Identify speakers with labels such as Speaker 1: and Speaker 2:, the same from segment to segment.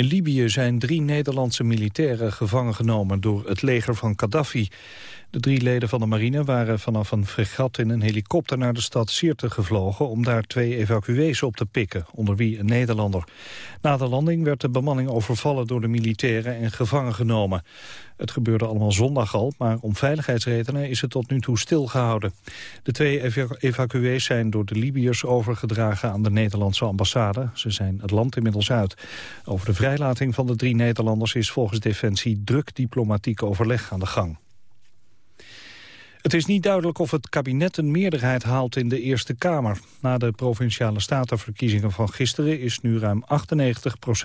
Speaker 1: In Libië zijn drie Nederlandse militairen gevangen genomen door het leger van Gaddafi. De drie leden van de marine waren vanaf een fregat in een helikopter naar de stad Sirte gevlogen om daar twee evacuees op te pikken, onder wie een Nederlander. Na de landing werd de bemanning overvallen door de militairen en gevangen genomen. Het gebeurde allemaal zondag al, maar om veiligheidsredenen is het tot nu toe stilgehouden. De twee evacuees zijn door de Libiërs overgedragen aan de Nederlandse ambassade. Ze zijn het land inmiddels uit. Over de vrijlating van de drie Nederlanders is volgens Defensie druk diplomatiek overleg aan de gang. Het is niet duidelijk of het kabinet een meerderheid haalt in de Eerste Kamer. Na de Provinciale Statenverkiezingen van gisteren is nu ruim 98%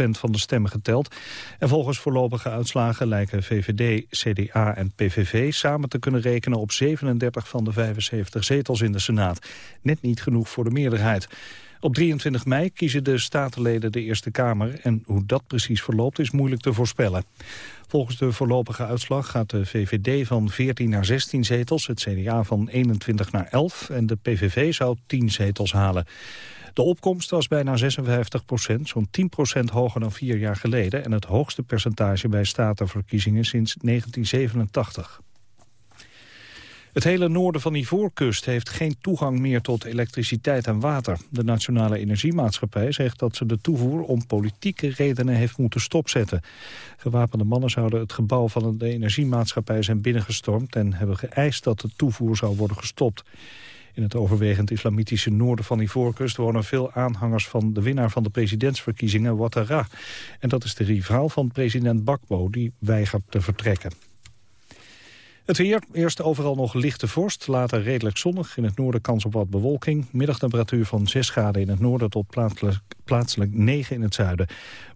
Speaker 1: van de stemmen geteld. En volgens voorlopige uitslagen lijken VVD, CDA en PVV samen te kunnen rekenen op 37 van de 75 zetels in de Senaat. Net niet genoeg voor de meerderheid. Op 23 mei kiezen de statenleden de Eerste Kamer en hoe dat precies verloopt is moeilijk te voorspellen. Volgens de voorlopige uitslag gaat de VVD van 14 naar 16 zetels, het CDA van 21 naar 11 en de PVV zou 10 zetels halen. De opkomst was bijna 56 procent, zo'n 10 procent hoger dan vier jaar geleden... en het hoogste percentage bij statenverkiezingen sinds 1987. Het hele noorden van Ivoorkust heeft geen toegang meer tot elektriciteit en water. De Nationale Energiemaatschappij zegt dat ze de toevoer om politieke redenen heeft moeten stopzetten. Gewapende mannen zouden het gebouw van de energiemaatschappij zijn binnengestormd en hebben geëist dat de toevoer zou worden gestopt. In het overwegend islamitische noorden van Ivoorkust wonen veel aanhangers van de winnaar van de presidentsverkiezingen, Ouattara. En dat is de rivaal van president Bakbo, die weigert te vertrekken. Het weer, eerst overal nog lichte vorst, later redelijk zonnig. In het noorden kans op wat bewolking. Middagtemperatuur van 6 graden in het noorden tot plaatselijk, plaatselijk 9 in het zuiden.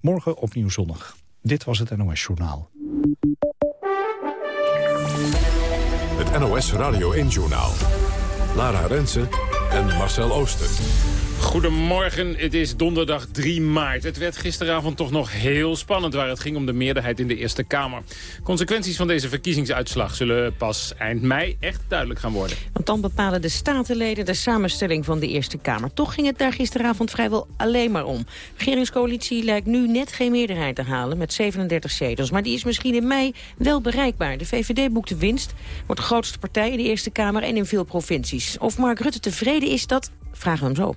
Speaker 1: Morgen opnieuw zonnig. Dit was het NOS Journaal.
Speaker 2: Het NOS Radio 1 Journaal. Lara Rensen en Marcel Ooster.
Speaker 3: Goedemorgen, het is donderdag 3 maart. Het werd gisteravond toch nog heel spannend waar het ging om de meerderheid in de Eerste Kamer. Consequenties van deze verkiezingsuitslag zullen pas eind mei echt duidelijk gaan worden.
Speaker 4: Want dan bepalen de statenleden de samenstelling van de Eerste Kamer. Toch ging het daar gisteravond vrijwel alleen maar om. De regeringscoalitie lijkt nu net geen meerderheid te halen met 37 zetels. Maar die is misschien in mei wel bereikbaar. De VVD boekt de winst, wordt de grootste partij in de Eerste Kamer en in veel provincies. Of Mark Rutte tevreden is, dat vragen we hem zo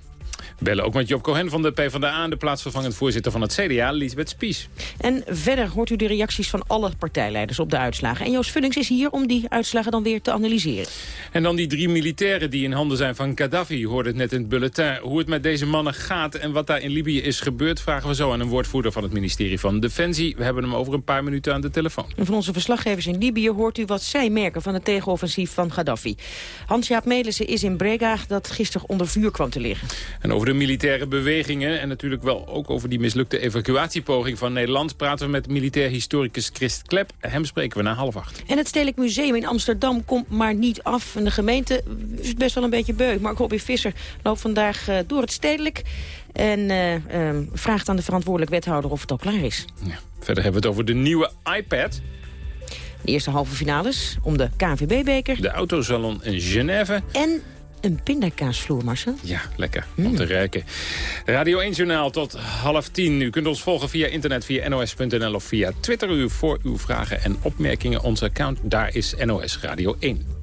Speaker 3: bellen ook met Job Cohen van de PvdA... en de plaatsvervangend voorzitter van het CDA, Lisbeth Spies.
Speaker 4: En verder hoort u de reacties van alle partijleiders op de uitslagen. En Joost Vullings is hier om die uitslagen dan weer te analyseren.
Speaker 3: En dan die drie militairen die in handen zijn van Gaddafi. Hoorde het net in het bulletin. Hoe het met deze mannen gaat en wat daar in Libië is gebeurd... vragen we zo aan een woordvoerder van het ministerie van Defensie. We hebben hem over een paar minuten aan de telefoon.
Speaker 4: En van onze verslaggevers in Libië hoort u wat zij merken... van het tegenoffensief van Gaddafi. Hans-Jaap Melissen is in Brega dat gisteren onder vuur kwam te liggen.
Speaker 3: En over de militaire bewegingen... en natuurlijk wel ook over die mislukte evacuatiepoging van Nederland... praten we met militair historicus Christ Klep. Hem spreken we na half acht.
Speaker 4: En het Stedelijk Museum in Amsterdam komt maar niet af. En de gemeente is best wel een beetje beu. Mark Robbie Visser loopt vandaag uh, door het Stedelijk... en uh, um, vraagt aan de verantwoordelijk wethouder of het al klaar is.
Speaker 3: Ja. Verder hebben we het over de nieuwe iPad...
Speaker 4: De eerste halve finales om de KNVB-beker.
Speaker 3: De autosalon in Genève.
Speaker 4: En een pindakaasvloer, Marcel.
Speaker 3: Ja, lekker. Om mm. te ruiken. Radio 1 Journaal tot half tien. U kunt ons volgen via internet, via nos.nl of via Twitter. U voor uw vragen en opmerkingen. Onze account, daar is NOS Radio 1.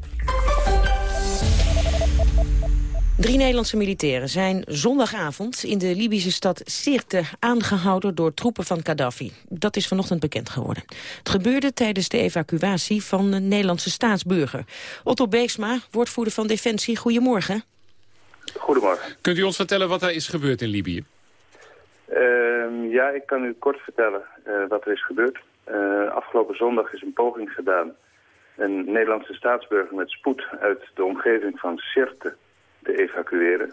Speaker 4: Drie Nederlandse militairen zijn zondagavond in de Libische stad Sirte aangehouden door troepen van Gaddafi. Dat is vanochtend bekend geworden. Het gebeurde tijdens de evacuatie van een Nederlandse staatsburger. Otto Beeksma, woordvoerder van Defensie, goedemorgen.
Speaker 5: Goedemorgen.
Speaker 3: Kunt u ons vertellen wat er is gebeurd in Libië?
Speaker 5: Ehm, ja, ik kan u kort vertellen uh, wat er is gebeurd. Uh, afgelopen zondag is een poging gedaan een Nederlandse staatsburger met spoed uit de omgeving van Sirte te evacueren.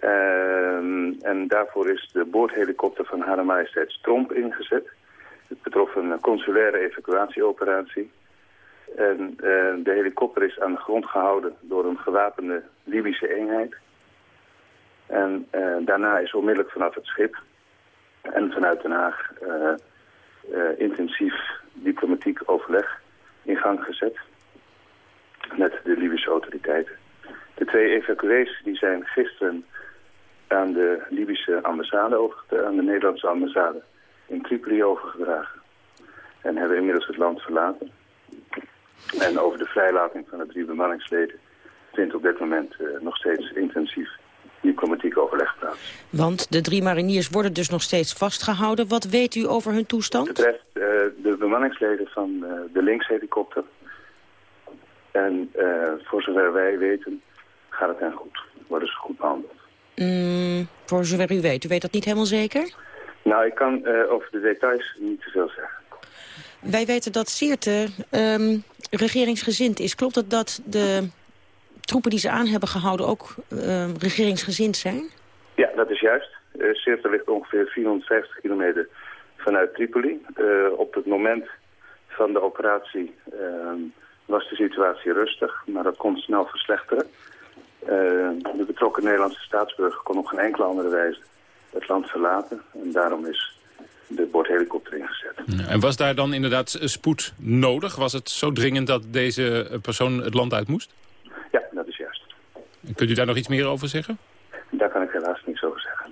Speaker 5: Ehm, en daarvoor is de boordhelikopter van Hare Majesteit Tromp ingezet. Het betrof een consulaire evacuatieoperatie. En uh, de helikopter is aan de grond gehouden door een gewapende Libische eenheid. En uh, daarna is onmiddellijk vanaf het schip en vanuit Den Haag uh, intensief diplomatiek overleg in gang gezet met de Libische autoriteiten. De twee evacuees die zijn gisteren aan de Libische ambassade aan de Nederlandse ambassade in Tripoli overgedragen. En hebben inmiddels het land verlaten. En over de vrijlating van de drie bemanningsleden vindt op dit moment uh, nog steeds intensief diplomatiek overleg plaats.
Speaker 4: Want de drie mariniers worden dus nog steeds vastgehouden. Wat weet u over hun toestand?
Speaker 5: Het betreft uh, de bemanningsleden van uh, de linkshelikopter. En voor zover wij weten gaat het hen goed. Worden ze goed behandeld.
Speaker 4: Mm, voor zover u weet. U weet dat niet helemaal zeker?
Speaker 5: Nou, ik kan over de details niet te veel zeggen.
Speaker 4: Wij weten dat Seerte um, regeringsgezind is. Klopt het dat de troepen die ze aan hebben gehouden ook uh, regeringsgezind zijn?
Speaker 5: Ja, dat is juist. Uh, Sirte ligt ongeveer 450 kilometer vanuit Tripoli. Uh, op het moment van de operatie ehm, was de situatie rustig, maar dat kon snel verslechteren. De betrokken Nederlandse staatsburger kon op geen enkele andere wijze het land verlaten. En daarom is de bordhelikopter ingezet.
Speaker 3: En was daar dan inderdaad spoed nodig? Was het zo dringend dat deze persoon het land uit moest?
Speaker 5: Ja, dat is juist.
Speaker 3: Kunt u daar nog iets meer over zeggen?
Speaker 5: Daar kan ik helaas niets over zeggen.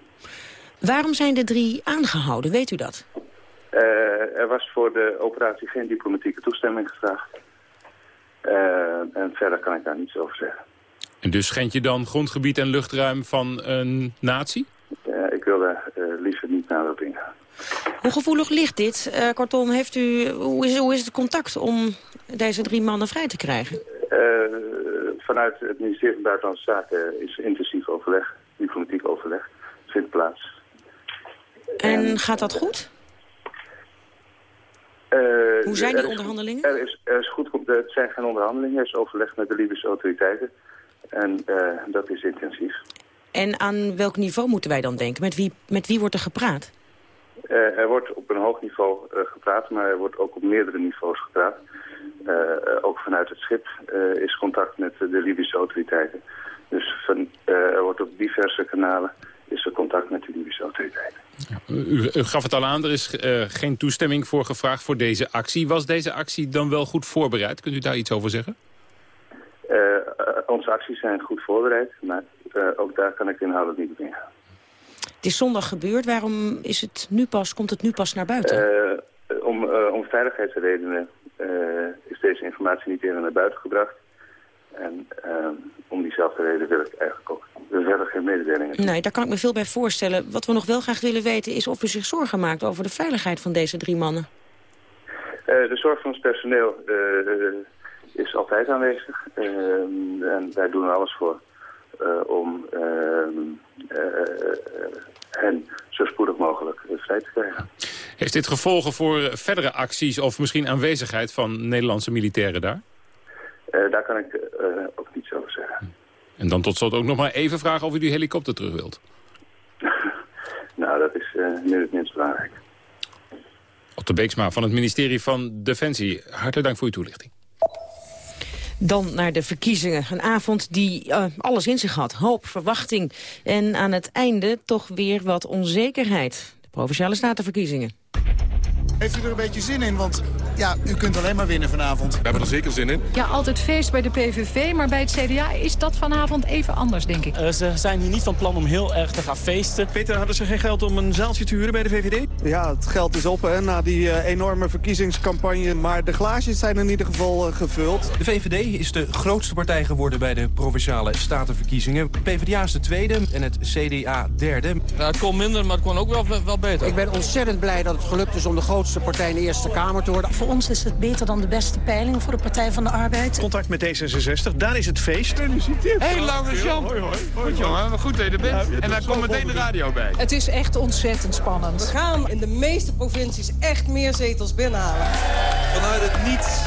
Speaker 4: Waarom zijn de drie aangehouden, weet u dat?
Speaker 5: Uh, er was voor de operatie geen diplomatieke toestemming gevraagd. Uh, en verder kan ik daar niets over zeggen.
Speaker 3: En dus schend je dan grondgebied en luchtruim van een natie?
Speaker 5: Uh, ik wil daar liever niet naar op ingaan.
Speaker 4: Hoe gevoelig ligt dit? kortom, heeft u, hoe, is, hoe is het contact om deze drie mannen vrij te krijgen?
Speaker 5: vanuit het ministerie van Buitenlandse Zaken is intensief overleg, diplomatiek overleg, vindt plaats.
Speaker 4: En, en gaat dat goed?
Speaker 5: Uh,
Speaker 4: Hoe zijn die onderhandelingen?
Speaker 5: Er is, er is goed, het zijn geen onderhandelingen, er is overleg met de Libische autoriteiten. En uh, dat is intensief.
Speaker 4: En aan welk niveau moeten wij dan denken? Met wie, met wie wordt er gepraat?
Speaker 5: Uh, er wordt op een hoog niveau gepraat, maar er wordt ook op meerdere niveaus gepraat. Uh, ook vanuit het schip uh, is contact met de Libische autoriteiten. Dus van, uh, er wordt op diverse kanalen is er contact met de Libische autoriteiten.
Speaker 3: U, u, gaf het al aan, er is geen toestemming voor gevraagd voor deze actie. Was deze actie dan wel goed voorbereid? Kunt u daar iets over zeggen?
Speaker 5: Onze acties zijn goed voorbereid, maar ook daar kan ik inhoudelijk niet op ingaan.
Speaker 4: Het is zondag gebeurd. Waarom is het nu pas, komt het nu pas naar buiten?
Speaker 5: om, om veiligheidsredenen is deze informatie niet eerder naar buiten gebracht. En uh, om diezelfde reden wil ik eigenlijk ook verder geen mededelingen.
Speaker 4: Nee, daar kan ik me veel bij voorstellen. Wat we nog wel graag willen weten is of u zich zorgen maakt over de veiligheid van deze drie mannen.
Speaker 5: Uh, de zorg van ons personeel is altijd aanwezig. en wij doen er alles voor om hen zo spoedig mogelijk vrij te krijgen.
Speaker 3: Heeft dit gevolgen voor verdere acties of misschien aanwezigheid van Nederlandse militairen daar?
Speaker 5: Uh, daar kan ik uh, ook niets over zeggen.
Speaker 3: En dan tot slot ook nog maar even vragen of u die helikopter terug wilt.
Speaker 5: nou, dat is uh, nu het minst belangrijk.
Speaker 3: Otto Beeksma van het ministerie van Defensie. Hartelijk dank voor uw toelichting.
Speaker 4: Dan naar de verkiezingen. Een avond die uh, alles in zich had. Hoop, verwachting en aan het einde toch weer wat onzekerheid. De Provinciale Statenverkiezingen.
Speaker 6: Heeft u er een beetje zin in? Want ja, u kunt alleen maar winnen vanavond.
Speaker 7: We hebben er zeker zin in.
Speaker 8: Ja, altijd feest bij de PVV, maar bij het CDA is dat vanavond even anders, denk ik.
Speaker 9: Uh, ze zijn hier niet van plan om heel erg te gaan feesten.
Speaker 10: Peter, hadden ze geen geld om een zaaltje te huren bij de VVD?
Speaker 11: Ja, het geld is op hè, na die uh, enorme verkiezingscampagne. Maar de glaasjes zijn in ieder geval uh, gevuld.
Speaker 10: De VVD is de grootste partij geworden bij de Provinciale Statenverkiezingen. PvdA is de tweede en het CDA derde.
Speaker 12: Ja, het kon minder, maar het kon ook wel, wel beter.
Speaker 13: Ik ben ontzettend blij dat het gelukt is om de grootste partij in de Eerste Kamer te worden.
Speaker 14: Ons is het beter dan de beste peiling voor de Partij van de Arbeid.
Speaker 10: Contact met D66, daar is het feest.
Speaker 12: Hé, Laurens Jan. Hoi, hoi. Goed jongen, goed dat je er bent. en daar komt meteen de radio bij.
Speaker 14: Het is echt ontzettend spannend.
Speaker 15: We gaan in de meeste provincies echt meer zetels binnenhalen.
Speaker 16: Vanuit het niets,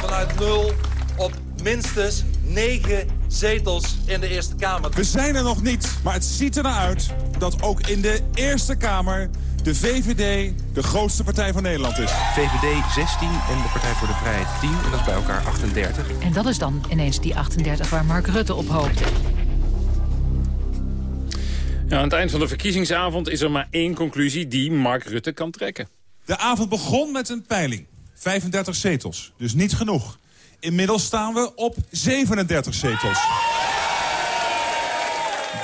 Speaker 16: vanuit nul, op minstens negen zetels in de Eerste Kamer.
Speaker 17: We zijn er nog niet, maar het ziet er naar uit dat ook in de Eerste Kamer de VVD de grootste partij van Nederland is.
Speaker 10: VVD 16 en de Partij voor de Vrijheid 10. En dat is bij elkaar 38.
Speaker 8: En dat is dan ineens die 38 waar Mark Rutte op hoopte.
Speaker 3: Ja, aan het eind van de verkiezingsavond is er maar één conclusie die Mark Rutte kan trekken.
Speaker 17: De avond begon met een peiling. 35 zetels, dus niet genoeg. Inmiddels staan we op 37 zetels.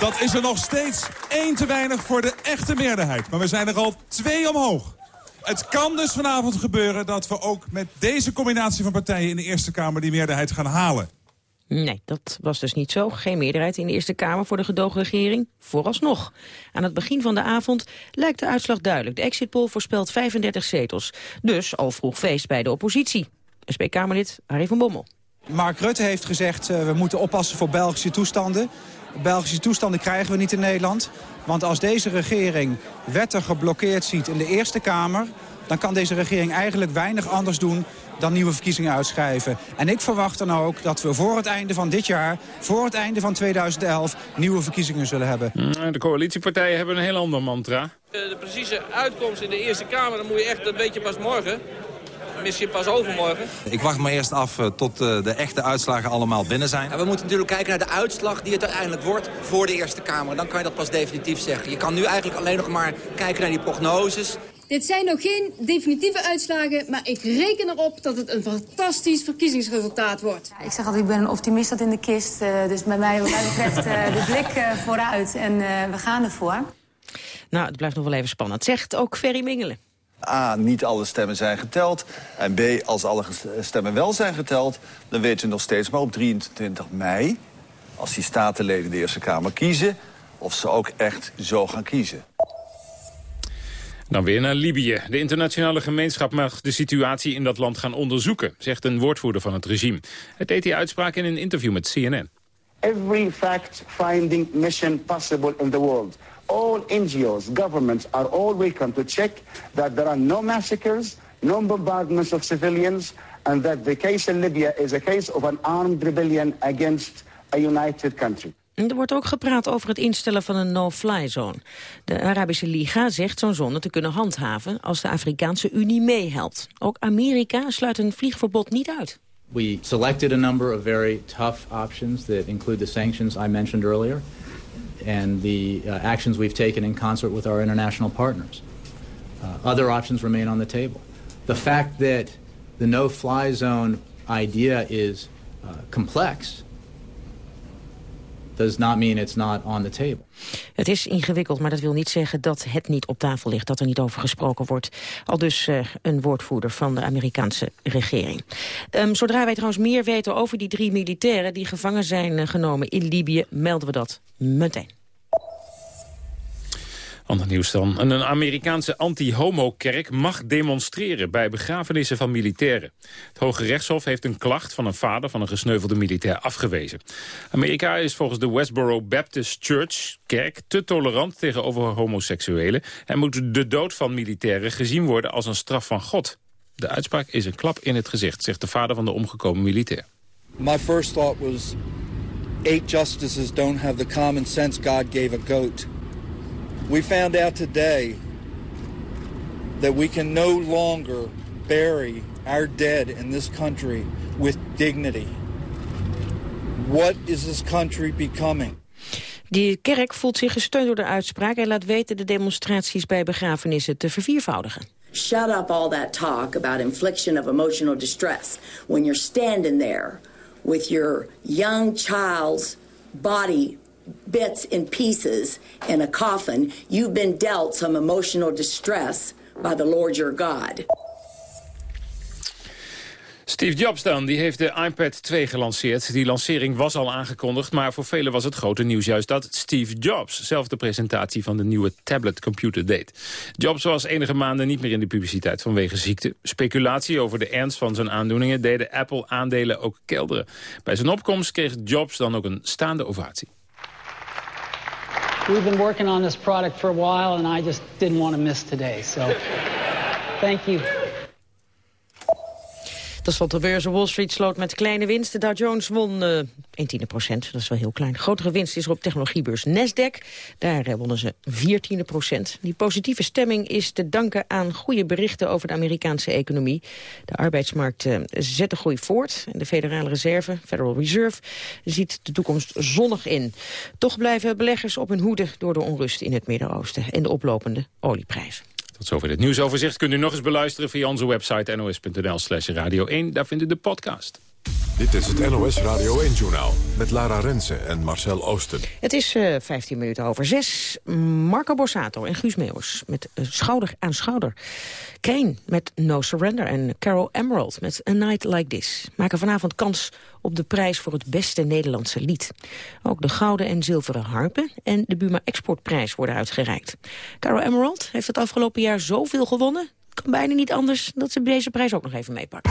Speaker 17: Dat is er nog steeds één te weinig voor de echte meerderheid. Maar we zijn er al twee omhoog. Het kan dus vanavond gebeuren dat we ook met deze combinatie van partijen in de Eerste Kamer die meerderheid gaan halen.
Speaker 4: Nee, dat was dus niet zo. Geen meerderheid in de Eerste Kamer voor de gedoogregering. Vooralsnog. Aan het begin van de avond lijkt de uitslag duidelijk. De exit poll voorspelt 35 zetels. Dus al vroeg feest bij de oppositie. SP-Kamerlid Harry van Bommel.
Speaker 7: Mark Rutte heeft gezegd, uh, we moeten oppassen voor Belgische toestanden. Belgische toestanden krijgen we niet in Nederland. Want als deze regering wetten geblokkeerd ziet in de Eerste Kamer... dan kan deze regering eigenlijk weinig anders doen dan nieuwe verkiezingen uitschrijven. En ik verwacht dan ook dat we voor het einde van dit jaar... voor het einde van 2011 nieuwe verkiezingen zullen hebben.
Speaker 3: Mm, de coalitiepartijen hebben een heel ander mantra.
Speaker 18: De precieze uitkomst in de Eerste Kamer, dan moet je echt, dat weet je pas morgen misschien pas overmorgen.
Speaker 19: Ik wacht maar eerst af eh, tot eh, de echte uitslagen allemaal binnen zijn.
Speaker 20: we moeten natuurlijk kijken naar de uitslag die het uiteindelijk wordt voor de Eerste Kamer. Dan kan je dat pas definitief zeggen. Je kan nu eigenlijk alleen nog maar kijken naar die prognoses.
Speaker 21: Dit zijn nog geen definitieve uitslagen, maar ik reken erop dat het een fantastisch verkiezingsresultaat wordt.
Speaker 22: Ja, ik zeg altijd, ik ben een optimist dat in de kist. Uh, dus bij mij, wat mij betreft de blik vooruit en we gaan ervoor.
Speaker 4: Nou, het blijft nog wel even spannend. Zegt ook Ferry Mingelen.
Speaker 23: A, niet alle stemmen zijn geteld. En B, als alle stemmen wel zijn geteld... dan weten we nog steeds maar op 23 mei... als die statenleden de Eerste Kamer kiezen... of ze ook echt zo gaan kiezen.
Speaker 3: Dan weer naar Libië. De internationale gemeenschap mag de situatie in dat land gaan onderzoeken... zegt een woordvoerder van het regime. Het deed die uitspraak in een interview met CNN.
Speaker 24: Every fact-finding mission possible in the world all NGOs, governments are all welcome to check that there are no massacres, no bombardments of civilians, and that the case in Libya is a case of an armed rebellion against a united country.
Speaker 4: Er wordt ook gepraat over het instellen van een no-fly zone. De Arabische Liga zegt zo'n zone te kunnen handhaven als de Afrikaanse Unie meehelpt. Ook Amerika sluit een vliegverbod niet uit.
Speaker 25: We selected a number of very tough options that include the sanctions I mentioned earlier and the uh, actions we've taken in concert with our international partners. Uh, other options remain on the table. The fact that the no-fly zone idea is uh, complex does not mean it's not on the table.
Speaker 4: Het is ingewikkeld, maar dat wil niet zeggen dat het niet op tafel ligt, dat er niet over gesproken wordt. Al dus uh, een woordvoerder van de Amerikaanse regering. Um, zodra wij trouwens meer weten over die drie militairen die gevangen zijn uh, genomen in Libië, melden we dat meteen.
Speaker 3: Nieuws dan. Een Amerikaanse anti-homo-kerk mag demonstreren bij begrafenissen van militairen. Het Hoge Rechtshof heeft een klacht van een vader van een gesneuvelde militair afgewezen. Amerika is volgens de Westboro Baptist Church kerk te tolerant tegenover homoseksuelen... en moet de dood van militairen gezien worden als een straf van God. De uitspraak is een klap in het gezicht, zegt de vader van de omgekomen militair.
Speaker 26: My first thought was eight justices don't have the common sense God gave a goat. We found out today that we can no longer bury our dead in this country with dignity. What is this country becoming?
Speaker 4: Die kerk voelt zich gesteund door de uitspraak... en laat weten de demonstraties bij begrafenissen te verviervoudigen.
Speaker 27: Shut up all that talk about infliction of emotional distress when you're standing there with your young child's body bits and pieces in a coffin, you've been dealt some emotional distress by the Lord your God.
Speaker 3: Steve Jobs dan, die heeft de iPad 2 gelanceerd. Die lancering was al aangekondigd, maar voor velen was het grote nieuws juist dat Steve Jobs zelf de presentatie van de nieuwe tabletcomputer deed. Jobs was enige maanden niet meer in de publiciteit vanwege ziekte. Speculatie over de ernst van zijn aandoeningen deden Apple-aandelen ook kelderen. Bij zijn opkomst kreeg Jobs dan ook een staande ovatie.
Speaker 28: We've been working on this product for a while, and I just didn't want to miss today. So, thank you.
Speaker 4: De beurs Wall Street sloot met kleine winst. De Dow Jones won uh, 1 tiende procent, dat is wel heel klein. Grotere winst is er op technologiebeurs Nasdaq. Daar uh, wonnen ze 4 tiende procent. Die positieve stemming is te danken aan goede berichten over de Amerikaanse economie. De arbeidsmarkt uh, zet de groei voort. En de Federale Reserve, Federal Reserve, ziet de toekomst zonnig in. Toch blijven beleggers op hun hoede door de onrust in het Midden-Oosten en de oplopende olieprijzen.
Speaker 3: Tot zover dit nieuwsoverzicht kunt u nog eens beluisteren via onze website nos.nl slash radio 1. Daar vindt u de podcast.
Speaker 17: Dit is het NOS Radio 1-journaal met Lara Rensen en Marcel Oosten.
Speaker 29: Het is uh, 15 minuten over 6. Marco Borsato en Guus Meeuwers met uh, schouder aan schouder. Kane met No Surrender en Carol Emerald met A Night Like This... maken vanavond kans op de prijs voor het beste Nederlandse lied. Ook de gouden en zilveren harpen en de Buma Exportprijs worden uitgereikt. Carol Emerald heeft het afgelopen jaar zoveel gewonnen... kan bijna niet anders dat ze deze prijs ook nog even meepakt.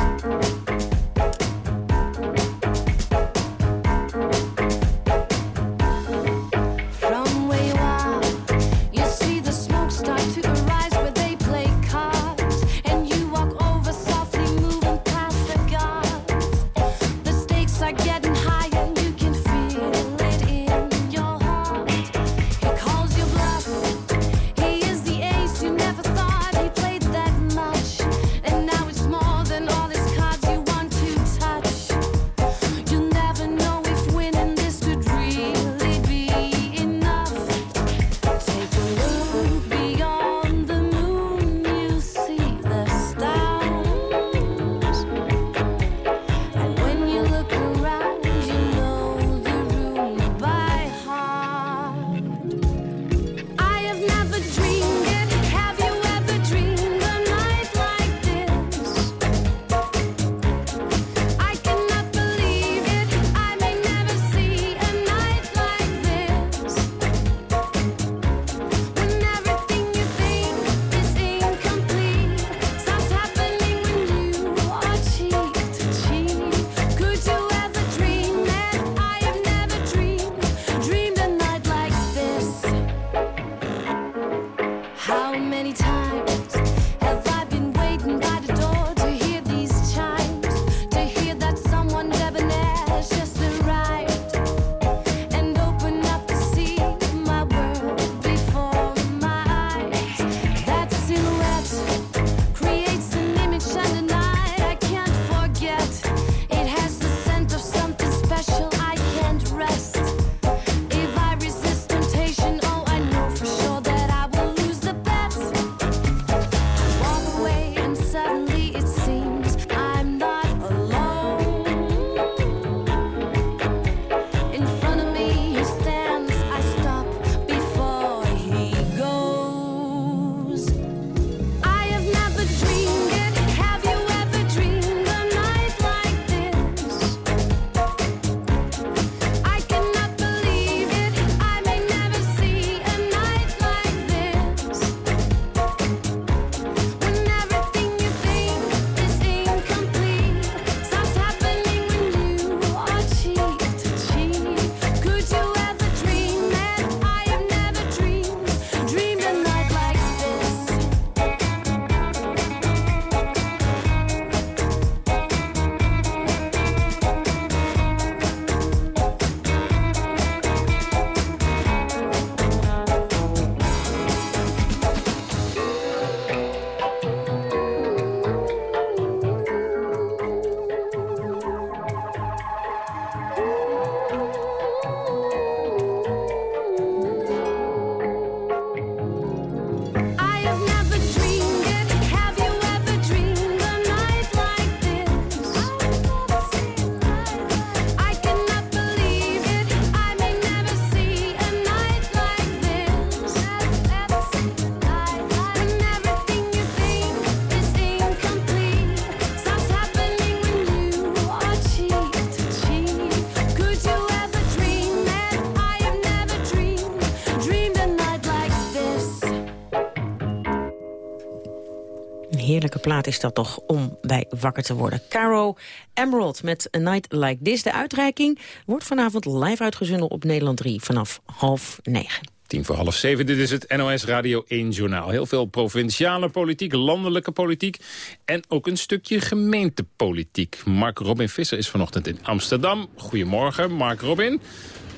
Speaker 29: Plaat is dat toch om bij wakker te worden. Caro Emerald met A Night Like This. De uitreiking wordt vanavond live uitgezonden op Nederland 3 vanaf half negen.
Speaker 3: Tien voor half zeven, dit is het NOS Radio 1 Journaal. Heel veel provinciale politiek, landelijke politiek... en ook een stukje gemeentepolitiek. Mark Robin Visser is vanochtend in Amsterdam. Goedemorgen, Mark Robin.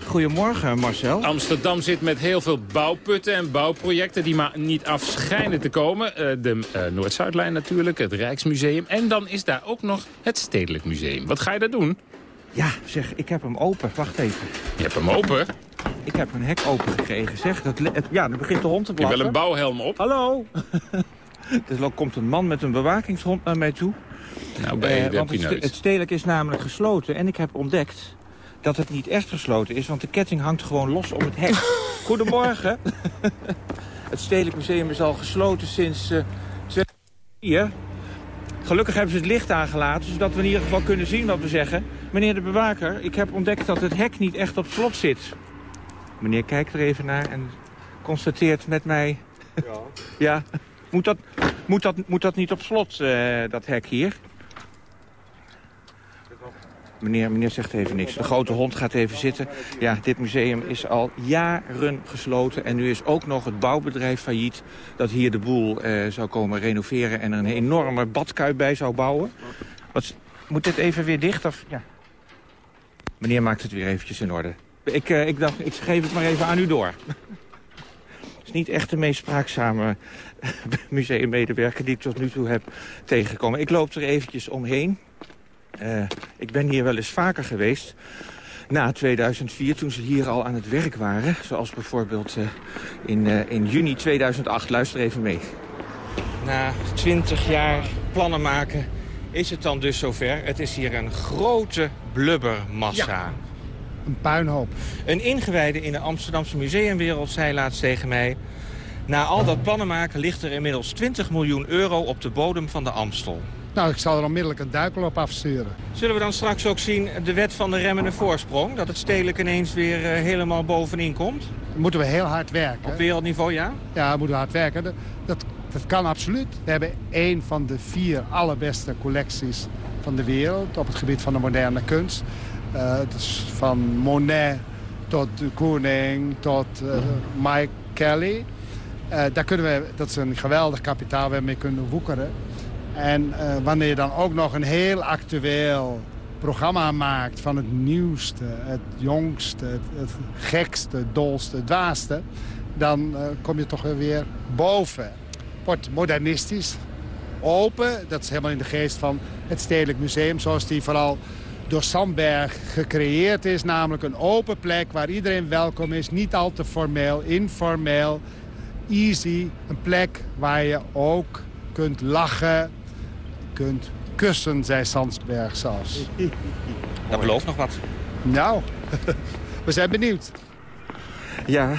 Speaker 30: Goedemorgen, Marcel.
Speaker 3: Amsterdam zit met heel veel bouwputten en bouwprojecten... die maar niet afschijnen te komen. Uh, de uh, Noord-Zuidlijn natuurlijk, het Rijksmuseum. En dan is daar ook nog het Stedelijk Museum. Wat ga je daar doen?
Speaker 30: Ja, zeg, ik heb hem open. Wacht even.
Speaker 3: Je hebt hem open?
Speaker 30: Ik heb een hek open gekregen, zeg. Dat, ja, dan begint de hond te blaffen.
Speaker 3: Je wil een bouwhelm op?
Speaker 30: Hallo! dus dan komt een man met een bewakingshond naar mij toe.
Speaker 3: Nou, bij
Speaker 30: Eh,
Speaker 3: de
Speaker 30: want het stedelijk is namelijk gesloten. En ik heb ontdekt dat het niet echt gesloten is. Want de ketting hangt gewoon los om het hek. Goedemorgen. het Stedelijk Museum is al gesloten sinds eh 2004. Gelukkig hebben ze het licht aangelaten, zodat we in ieder geval kunnen zien wat we zeggen. Meneer de bewaker, ik heb ontdekt dat het hek niet echt op slot zit. Meneer kijkt er even naar en constateert met mij... Ja. ja. Moet, dat, moet, dat, moet dat niet op slot, eh, dat hek hier? Meneer, meneer zegt even niks. De grote hond gaat even zitten. Ja, dit museum is al jaren gesloten. En nu is ook nog het bouwbedrijf failliet... dat hier de boel eh, zou komen renoveren... en er een enorme badkuip bij zou bouwen. Wat, moet dit even weer dicht? Of, ja. Meneer maakt het weer eventjes in orde. Ik, eh, ik dacht, ik geef het maar even aan u door. Het is niet echt de meest spraakzame museummedewerker... die ik tot nu toe heb tegengekomen. Ik loop er eventjes omheen... Eh, ik ben hier wel eens vaker geweest. Na 2004, toen ze hier al aan het werk waren. Zoals bijvoorbeeld eh, in, eh, in juni 2008. Luister even mee. Na 20 jaar plannen maken is het dan dus zover. Het is hier een grote blubbermassa.
Speaker 31: Een puinhoop.
Speaker 30: Een ingewijde in de Amsterdamse museumwereld zei laatst tegen mij... Na al dat plannen maken ligt er inmiddels 20 miljoen euro op de bodem van de Amstel.
Speaker 31: Nou, ik zal er onmiddellijk een duikel op afsturen.
Speaker 30: Zullen we dan straks ook zien de wet van de remmende voorsprong? Dat het stedelijk ineens weer eh, helemaal bovenin komt?
Speaker 31: Dan moeten we heel hard werken.
Speaker 30: Op wereldniveau, ja?
Speaker 31: Ja, we moeten hard werken. Dat, dat, dat kan absoluut. We hebben één van de vier allerbeste collecties van de wereld... op het gebied van de moderne kunst. Uh, dus van Monet tot de Koning tot uh, Mike Kelly. Uh, daar kunnen we, dat is een geweldig kapitaal waar we mee kunnen woekeren. En uh, wanneer je dan ook nog een heel actueel programma maakt van het nieuwste, het jongste, het, gekste, het dolste, het dwaaste... dan uh, kom je toch weer boven. Wordt modernistisch, open, dat is helemaal in de geest van het Stedelijk Museum... zoals die vooral door Sandberg gecreëerd is. Namelijk een open plek waar iedereen welkom is. Niet al te formeel, informeel, easy. Een plek waar je ook kunt lachen, kunt kussen, zei Sandsberg zelfs.
Speaker 30: Dat belooft nog wat.
Speaker 31: Nou, we zijn benieuwd.
Speaker 30: Ja,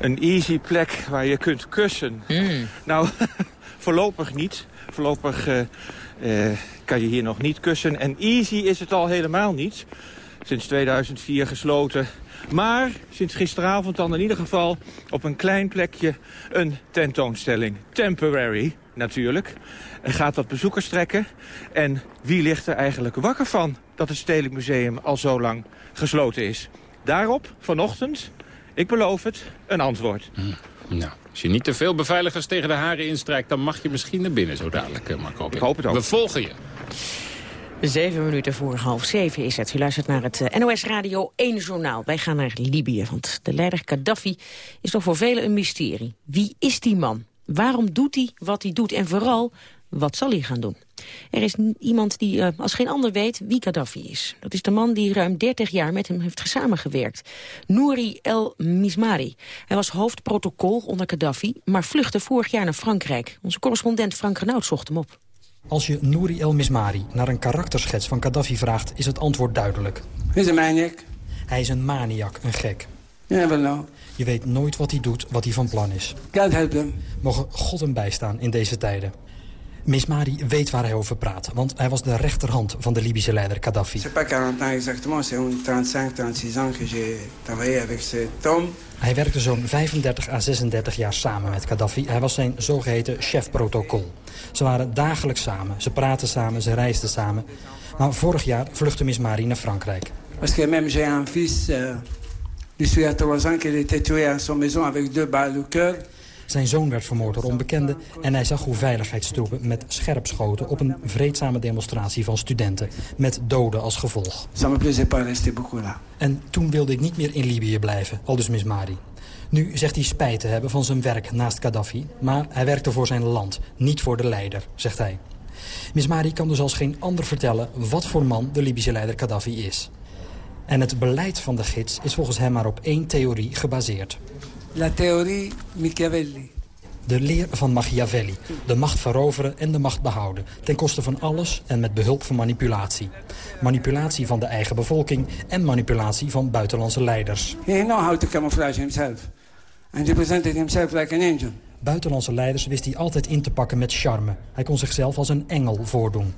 Speaker 30: een easy plek waar je kunt kussen.
Speaker 4: Mm.
Speaker 30: Nou, voorlopig niet. Voorlopig uh, uh, kan je hier nog niet kussen. En easy is het al helemaal niet. Sinds 2004 gesloten. Maar sinds gisteravond dan in ieder geval op een klein plekje een tentoonstelling. Temporary natuurlijk. En gaat dat bezoekers trekken. En wie ligt er eigenlijk wakker van dat het Stedelijk Museum al zo lang gesloten is? Daarop vanochtend, ik beloof het, een antwoord.
Speaker 3: Hm. Nou, als je niet te veel beveiligers tegen de haren instrijkt... dan mag je misschien naar binnen zo dadelijk, Marco.
Speaker 30: Ik hoop het ook.
Speaker 3: We volgen je.
Speaker 4: Zeven minuten voor half zeven is het. U luistert naar het eh, NOS Radio 1 Journaal. Wij gaan naar Libië, want de leider Gaddafi is toch voor velen een mysterie. Wie is die man? Waarom doet hij wat hij doet? En vooral, wat zal hij gaan doen? Er is iemand die uh, als geen ander weet wie Gaddafi is. Dat is de man die ruim 30 jaar met hem heeft samengewerkt. Nouri El Mismari. Hij was hoofdprotocol onder Gaddafi, maar vluchtte vorig jaar naar Frankrijk. Onze correspondent Frank Renaud zocht hem op.
Speaker 32: Als je Nouri El Mismari naar een karakterschets van Gaddafi vraagt... is het antwoord duidelijk.
Speaker 33: Hij is een maniac.
Speaker 32: Hij is een maniak, een gek.
Speaker 33: Ja, wel nou.
Speaker 32: Je weet nooit wat hij doet, wat hij van plan is.
Speaker 33: God help hem.
Speaker 32: Mogen God hem bijstaan in deze tijden. Mismari weet waar hij over praat, want hij was de rechterhand van de Libische leider Gaddafi.
Speaker 33: C'est pas 40 ans exactement, c'est 35, 36 ans que j'ai travaillé avec cet homme.
Speaker 32: Hij werkte zo'n 35 à 36 jaar samen met Gaddafi. Hij was zijn zogeheten chef-protocol. Ze waren dagelijks samen, ze praten samen, ze reisden samen. Maar vorig jaar vluchtte Mismari naar Frankrijk.
Speaker 33: Parce que même j'ai un fils, euh, il y a 3 ans qu'il était tué à son maison avec deux balles au cœur.
Speaker 32: Zijn zoon werd vermoord door onbekenden en hij zag hoe veiligheidstroepen met scherp schoten op een vreedzame demonstratie van studenten met doden als gevolg. En toen wilde ik niet meer in Libië blijven, aldus Mismari. Nu zegt hij spijt te hebben van zijn werk naast Gaddafi, maar hij werkte voor zijn land, niet voor de leider, zegt hij. Mismari kan dus als geen ander vertellen wat voor man de Libische leider Gaddafi is. En het beleid van de gids is volgens hem maar op één theorie gebaseerd.
Speaker 33: La theorie Machiavelli.
Speaker 32: De leer van Machiavelli. De macht veroveren en de macht behouden. Ten koste van alles en met behulp van manipulatie. Manipulatie van de eigen bevolking en manipulatie van buitenlandse leiders.
Speaker 33: He know how to camouflage himself. And he presented himself like an angel.
Speaker 32: Buitenlandse leiders wist hij altijd in te pakken met charme. Hij kon zichzelf als een engel voordoen.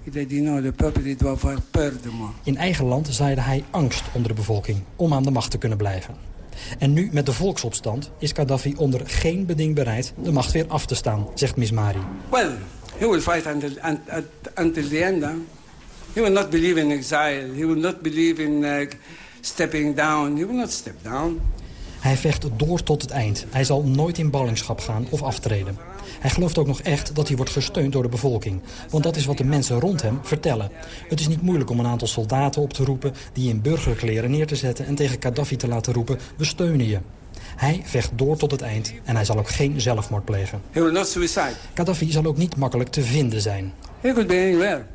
Speaker 32: In eigen land zaaide hij angst onder de bevolking om aan de macht te kunnen blijven. En nu met de volksopstand is Gaddafi onder geen beding bereid de macht weer af te staan, zegt Mismari.
Speaker 33: Well, he will fight until, until the end. He will not believe in exile. He will not believe in uh, stepping down. He will not step down.
Speaker 32: Hij vecht door tot het eind. Hij zal nooit in ballingschap gaan of aftreden. Hij gelooft ook nog echt dat hij wordt gesteund door de bevolking. Want dat is wat de mensen rond hem vertellen. Het is niet moeilijk om een aantal soldaten op te roepen... die in burgerkleren neer te zetten en tegen Gaddafi te laten roepen... we steunen je. Hij vecht door tot het eind en hij zal ook geen zelfmoord plegen.
Speaker 33: He will not suicide.
Speaker 32: Gaddafi zal ook niet makkelijk te vinden zijn.
Speaker 33: He could be anywhere.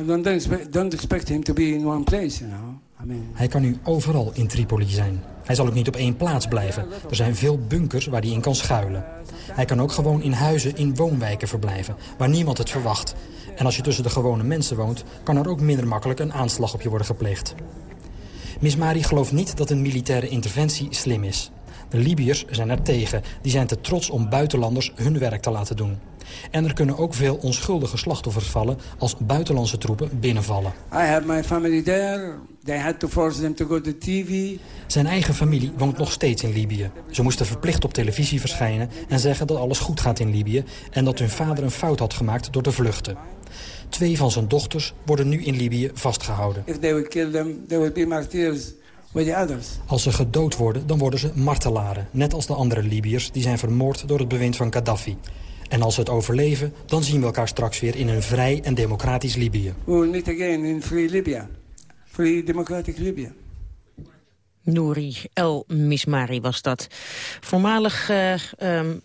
Speaker 33: I don't expect, don't expect him to be in one place, you know.
Speaker 32: Hij kan nu overal in Tripoli zijn. Hij zal ook niet op één plaats blijven. Er zijn veel bunkers waar hij in kan schuilen. Hij kan ook gewoon in huizen in woonwijken verblijven, waar niemand het verwacht. En als je tussen de gewone mensen woont, kan er ook minder makkelijk een aanslag op je worden gepleegd. Miss Mari gelooft niet dat een militaire interventie slim is. De Libiërs zijn er tegen. Die zijn te trots om buitenlanders hun werk te laten doen. En er kunnen ook veel onschuldige slachtoffers vallen als buitenlandse troepen binnenvallen.
Speaker 33: I have my family there. They had to force them to go to TV.
Speaker 32: Zijn eigen familie woont nog steeds in Libië. Ze moesten verplicht op televisie verschijnen en zeggen dat alles goed gaat in Libië... en dat hun vader een fout had gemaakt door te vluchten. Twee van zijn dochters worden nu in Libië vastgehouden.
Speaker 33: If they would kill them, they would be martyrs.
Speaker 32: Als ze gedood worden, dan worden ze martelaren. Net als de andere Libiërs die zijn vermoord door het bewind van Gaddafi. En als ze het overleven, dan zien we elkaar straks weer in een vrij en democratisch Libië.
Speaker 33: We will meet again in free Libya. Free democratic Libya.
Speaker 4: Nouri El Mismari was dat. Voormalig uh, um,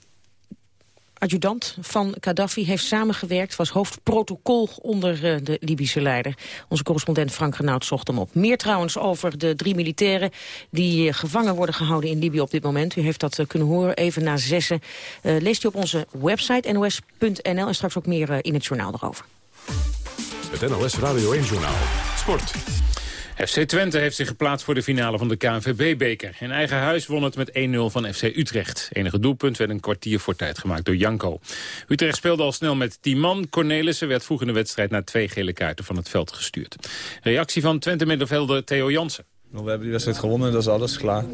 Speaker 4: adjudant van Gaddafi heeft samengewerkt... was hoofdprotocol onder uh, de Libische leider. Onze correspondent Frank Renaud zocht hem op. Meer trouwens over de drie militairen... die uh, gevangen worden gehouden in Libië op dit moment. U heeft dat uh, kunnen horen, even na zessen. leest u op onze website nos.nl... en straks ook meer in het journaal erover.
Speaker 34: Het NOS Radio 1-journaal. Sport.
Speaker 3: FC Twente heeft zich geplaatst voor de finale van de KNVB-beker. In eigen huis won het met 1-0 van FC Utrecht. Enige doelpunt werd een kwartier voor tijd gemaakt door Janko. Utrecht speelde al snel met 10 man. Cornelissen werd vroeg in de wedstrijd na twee gele kaarten van het veld gestuurd. Reactie van Twente-middenvelder Theo Jansen.
Speaker 35: We hebben die wedstrijd gewonnen, dat is alles, klaar.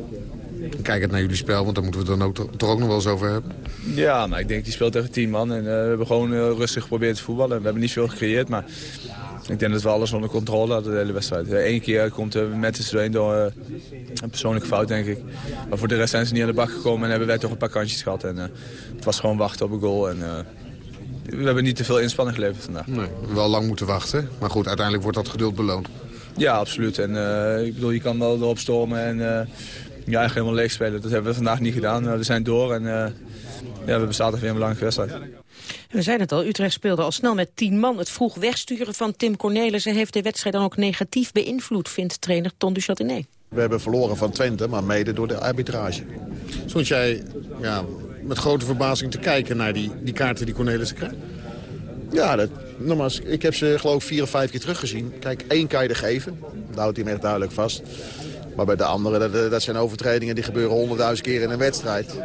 Speaker 36: Kijk het naar jullie spel, want daar moeten we het dan ook, toch ook nog wel eens over hebben.
Speaker 35: Ja, maar ik denk, die speelt tegen 10 man. En uh, we hebben gewoon uh, rustig geprobeerd te voetballen. We hebben niet veel gecreëerd, maar ik denk dat we alles onder controle hadden de hele wedstrijd. Eén keer komt uh, Mattis doorheen door uh, een persoonlijke fout, denk ik. Maar voor de rest zijn ze niet aan de bak gekomen en hebben wij toch een paar kantjes gehad. En, uh, het was gewoon wachten op een goal. En, we hebben niet te veel inspanning geleverd vandaag.
Speaker 36: Nee, wel lang moeten wachten. Maar goed, uiteindelijk wordt dat geduld beloond.
Speaker 35: Ja, absoluut. En ik bedoel, je kan wel erop stormen en ja, eigenlijk helemaal leeg spelen. Dat hebben we vandaag niet gedaan. we zijn door en ja, we hebben zaterdag weer een belangrijke wedstrijd.
Speaker 4: We zeiden het al, Utrecht speelde al snel met tien man. Het vroeg wegsturen van Tim Cornelissen heeft de wedstrijd dan ook negatief beïnvloed, vindt trainer Ton Duchâtelet.
Speaker 36: We hebben verloren van Twente, maar mede door de arbitrage. Stond jij ja, met grote verbazing te kijken naar die, die kaarten die Cornelissen krijgt? Ja, dat, nogmaals, ik heb ze geloof ik vier of vijf keer teruggezien. Kijk, één kan je er geven. Daar houdt hij hem echt duidelijk vast. Maar bij de anderen, dat, dat zijn overtredingen die gebeuren honderdduizend keer in een wedstrijd.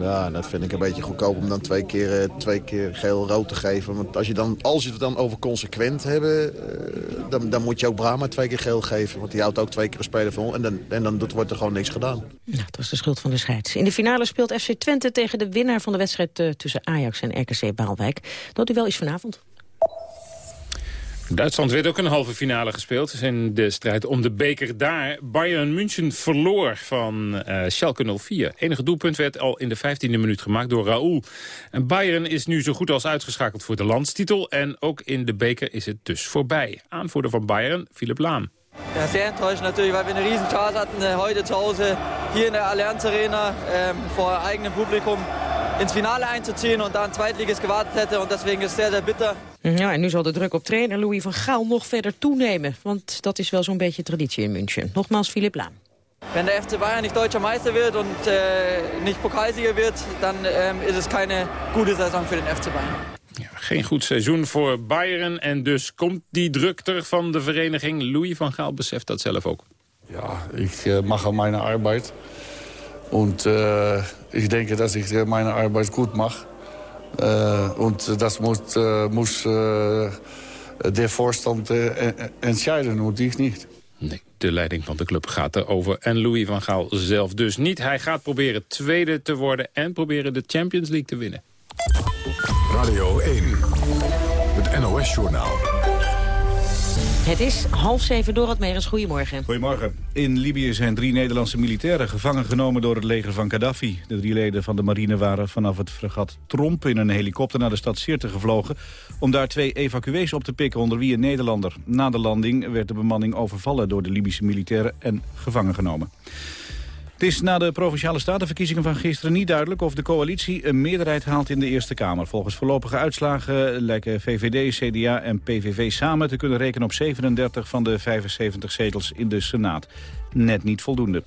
Speaker 36: Ja, dat vind ik een beetje goedkoop om dan twee keer, eh, twee keer geel-rood te geven. Want als je, dan, als je het dan over consequent hebben, eh, dan, dan moet je ook Brahma twee keer geel geven. Want die houdt ook twee keer een speler van en dan, en dan wordt er gewoon niks gedaan.
Speaker 4: Ja, dat was de schuld van de scheids. In de finale speelt FC Twente tegen de winnaar van de wedstrijd tussen Ajax en RKC Baalwijk. Dat wel is vanavond.
Speaker 3: Duitsland werd ook een halve finale gespeeld. In de strijd om de beker daar. Bayern München verloor van uh, Schalke 04. Enige doelpunt werd al in de 15e minuut gemaakt door Raoul. En Bayern is nu zo goed als uitgeschakeld voor de landstitel. En ook in de beker is het dus voorbij. Aanvoerder van Bayern, Philip Laam.
Speaker 37: Ja, sehr enttäuschend natürlich, weil wir eine riesen Chance hatten, äh, heute zu hier in der Allianz Arena ähm, vor eigenem Publikum ins Finale einzuziehen und da ein Zweitliges gewartet hätte. Und deswegen ist es sehr, sehr bitter.
Speaker 4: Ja, en nu zal de druk op trainer Louis van Gaal nog verder toenemen. Want dat is wel zo'n beetje traditie in München. Nogmaals, Philip Laam.
Speaker 38: Wenn der FC Bayern nicht deutscher Meister wird und äh, nicht Pokalsieger wird, dann ähm, ist es keine gute Saison für den FC Bayern.
Speaker 3: Ja, geen goed seizoen voor Bayern en dus komt die druk terug van de vereniging. Louis van Gaal beseft dat zelf ook.
Speaker 35: Ja, ik uh, mache meine Arbeit. Und äh, ich denke, dass ich äh, meine Arbeit gut mache. Äh, und das muss, äh, muss äh, der Vorstand äh, entscheiden und ich nicht.
Speaker 3: Nee, de leiding van de club gaat erover. En Louis van Gaal zelf dus niet. Hij gaat proberen tweede te worden en proberen de Champions League te winnen.
Speaker 17: Radio 1, het NOS-journaal.
Speaker 4: Het is half zeven door het Meres. Goedemorgen.
Speaker 39: Goedemorgen. In Libië zijn drie Nederlandse militairen gevangen genomen door het leger van Gaddafi. De drie leden van de marine waren vanaf het fregat Tromp in een helikopter naar de stad Sirte gevlogen... om daar twee evacuees op te pikken, onder wie een Nederlander. Na de landing werd de bemanning overvallen door de Libische militairen en gevangen genomen. Het is na de Provinciale Statenverkiezingen van gisteren niet duidelijk of de coalitie een meerderheid haalt in de Eerste Kamer. Volgens voorlopige uitslagen lijken VVD, CDA en PVV samen te kunnen rekenen op 37 van de 75 zetels in de Senaat. Net niet voldoende.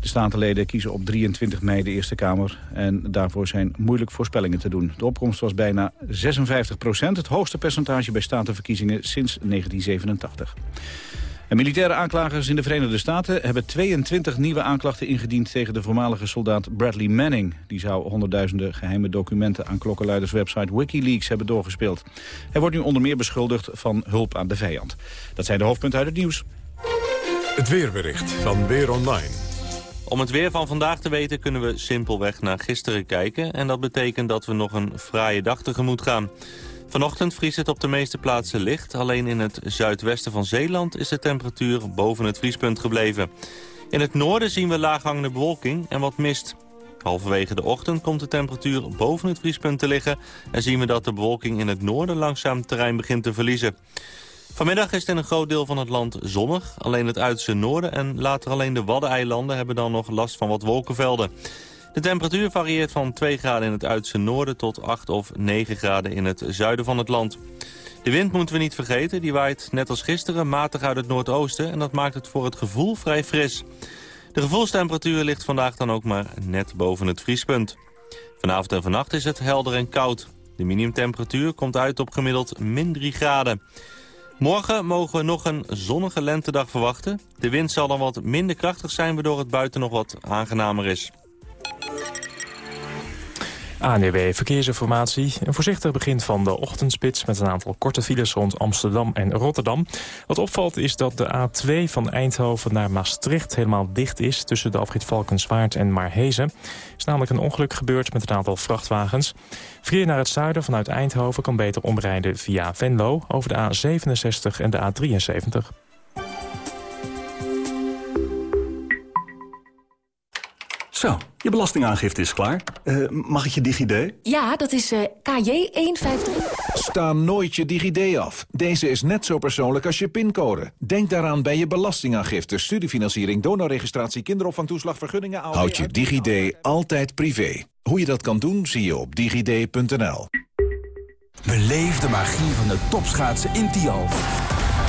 Speaker 39: De statenleden kiezen op 23 mei de Eerste Kamer en daarvoor zijn moeilijk voorspellingen te doen. De opkomst was bijna 56 procent, het hoogste percentage bij statenverkiezingen sinds 1987. En militaire aanklagers in de Verenigde Staten hebben 22 nieuwe aanklachten ingediend tegen de voormalige soldaat Bradley Manning. Die zou honderdduizenden geheime documenten aan klokkenluiderswebsite Wikileaks hebben doorgespeeld. Hij wordt nu onder meer beschuldigd van hulp aan de vijand. Dat zijn de hoofdpunten uit het nieuws.
Speaker 17: Het weerbericht van Weer Online.
Speaker 40: Om het weer van vandaag te weten kunnen we simpelweg naar gisteren kijken. En dat betekent dat we nog een fraaie dag tegemoet gaan. Vanochtend vriest het op de meeste plaatsen licht. Alleen in het zuidwesten van Zeeland is de temperatuur boven het vriespunt gebleven. In het noorden zien we laaghangende bewolking en wat mist. Halverwege de ochtend komt de temperatuur boven het vriespunt te liggen... en zien we dat de bewolking in het noorden langzaam terrein begint te verliezen. Vanmiddag is het in een groot deel van het land zonnig. Alleen het uiterste noorden en later alleen de Waddeneilanden... hebben dan nog last van wat wolkenvelden. De temperatuur varieert van 2 graden in het uiterste noorden tot 8 of 9 graden in het zuiden van het land. De wind moeten we niet vergeten, die waait net als gisteren matig uit het noordoosten en dat maakt het voor het gevoel vrij fris. De gevoelstemperatuur ligt vandaag dan ook maar net boven het vriespunt. Vanavond en vannacht is het helder en koud. De minimumtemperatuur komt uit op gemiddeld min 3 graden. Morgen mogen we nog een zonnige lentedag verwachten. De wind zal dan wat minder krachtig zijn, waardoor het buiten nog wat aangenamer is.
Speaker 41: ANWB Verkeersinformatie. Een voorzichtig begin van de ochtendspits met een aantal korte files rond Amsterdam en Rotterdam. Wat opvalt is dat de A2 van Eindhoven naar Maastricht helemaal dicht is tussen de afrit Valkenswaard en Maarhezen. Er is namelijk een ongeluk gebeurd met een aantal vrachtwagens. Verkeer naar het zuiden vanuit Eindhoven kan beter omrijden via Venlo over de A67 en de A73.
Speaker 42: Zo, je belastingaangifte is klaar. Uh, mag ik je DigiD?
Speaker 29: Ja, dat is uh, KJ153.
Speaker 43: Sta nooit je DigiD af. Deze is net zo persoonlijk als je pincode. Denk daaraan bij je belastingaangifte, studiefinanciering, donorregistratie, kinderopvangtoeslag, vergunningen... Houd je DigiD altijd privé. Hoe je dat kan doen, zie je op digid.nl.
Speaker 44: Beleef de magie van de topschaatsen in Tialf.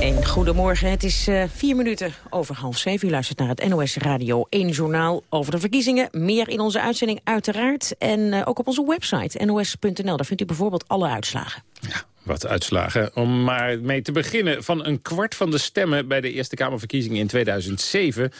Speaker 4: En goedemorgen, het is uh, vier minuten over half zeven. U luistert naar het NOS Radio 1 journaal over de verkiezingen. Meer in onze uitzending uiteraard. En uh, ook op onze website nos.nl. Daar vindt u bijvoorbeeld alle uitslagen.
Speaker 3: Ja, wat uitslagen. Om maar mee te beginnen. Van een kwart van de stemmen bij de Eerste Kamerverkiezingen in 2007...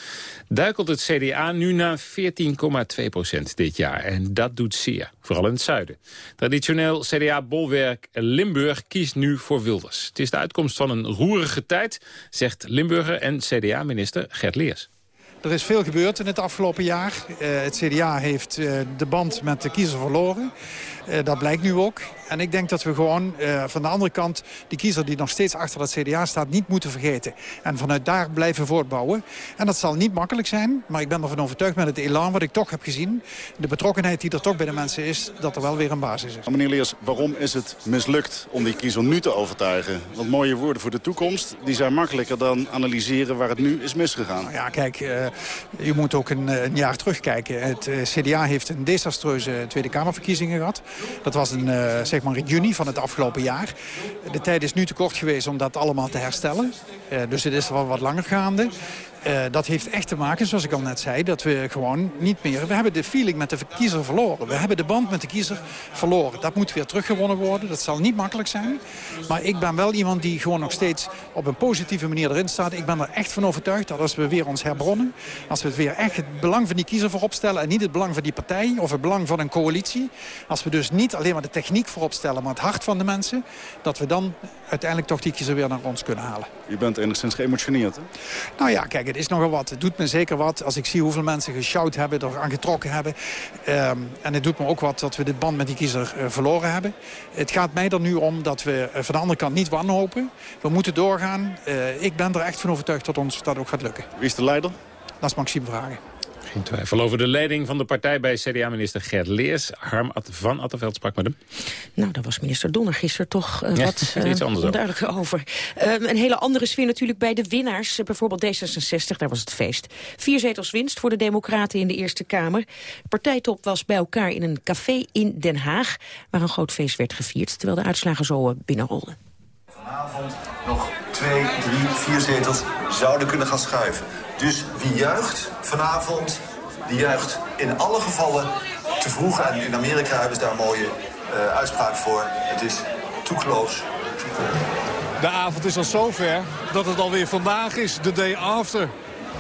Speaker 3: duikelt het CDA nu naar 14,2 procent dit jaar. En dat doet zeer, vooral in het zuiden. Traditioneel CDA-bolwerk Limburg kiest nu voor Wilders. Het is de uitkomst van een roerige tijd, zegt Limburger en CDA-minister Gert Leers.
Speaker 45: Er is veel gebeurd in het afgelopen jaar. Uh, het CDA heeft uh, de band met de kiezer verloren. Uh, dat blijkt nu ook.
Speaker 46: En ik denk dat we gewoon uh, van de andere kant... die kiezer die nog steeds achter het CDA staat niet moeten vergeten. En vanuit daar blijven voortbouwen. En dat zal niet makkelijk zijn. Maar ik ben ervan overtuigd met het elan wat ik toch heb gezien. De betrokkenheid die er toch bij de mensen is. Dat er wel weer een basis is.
Speaker 47: Meneer Leers, waarom is het mislukt om die kiezer nu te overtuigen? Want mooie woorden voor de toekomst, die zijn makkelijker dan analyseren waar het nu is misgegaan.
Speaker 46: Nou ja, kijk, uh, je moet ook een, een, jaar terugkijken. Het uh, CDA heeft een desastreuze Tweede Kamerverkiezingen gehad. Dat was een, uh, zeg maar in juni van het afgelopen jaar. De tijd is nu te kort geweest om dat allemaal te herstellen. dus het is wel wat langer gaande. Uh, dat heeft echt te maken, zoals ik al net zei, dat we gewoon niet meer... We hebben de feeling met de kiezer verloren. We hebben de band met de kiezer verloren. Dat moet weer teruggewonnen worden. Dat zal niet makkelijk zijn. Maar ik ben wel iemand die gewoon nog steeds op een positieve manier erin staat. Ik ben er echt van overtuigd dat als we weer ons herbronnen... als we het weer echt het belang van die kiezer voorop stellen... en niet het belang van die partij of het belang van een coalitie... als we dus niet alleen maar de techniek voorop stellen... maar het hart van de mensen... dat we dan uiteindelijk toch die kiezer weer naar ons kunnen halen.
Speaker 47: U bent enigszins geëmotioneerd, hè?
Speaker 46: Nou ja, kijk, het is nogal wat. Het doet me zeker wat als ik zie hoeveel mensen geshout hebben, er aan getrokken hebben. Um, en het doet me ook wat dat we dit band met die kiezer uh, verloren hebben. Het gaat mij er nu om dat we uh, van de andere kant niet wanhopen. We moeten doorgaan. Uh, ik ben er echt van overtuigd dat ons dat ook gaat lukken.
Speaker 47: Wie is de leider?
Speaker 46: Dat is Maxime Vragen.
Speaker 3: Geen twijfel over de leiding van de partij bij CDA-minister Gert Leers. Harm van Attenveld sprak met hem.
Speaker 4: Nou, daar was minister Donner gisteren toch uh,
Speaker 3: ja,
Speaker 4: wat
Speaker 3: uh,
Speaker 4: onduidelijk over. Uh, een hele andere sfeer natuurlijk bij de winnaars. bijvoorbeeld D66, daar was het feest. Vier zetels winst voor de Democraten in de Eerste Kamer. De partijtop was bij elkaar in een café in Den Haag... waar een groot feest werd gevierd, terwijl de uitslagen zo binnenrolden.
Speaker 48: Vanavond nog twee, drie, vier zetels zouden kunnen gaan schuiven. Dus wie juicht vanavond, die juicht in alle gevallen te vroeg. En in Amerika hebben ze daar een mooie uh, uitspraak voor. Het is too close.
Speaker 46: De avond is al zover dat het alweer vandaag is, de day after.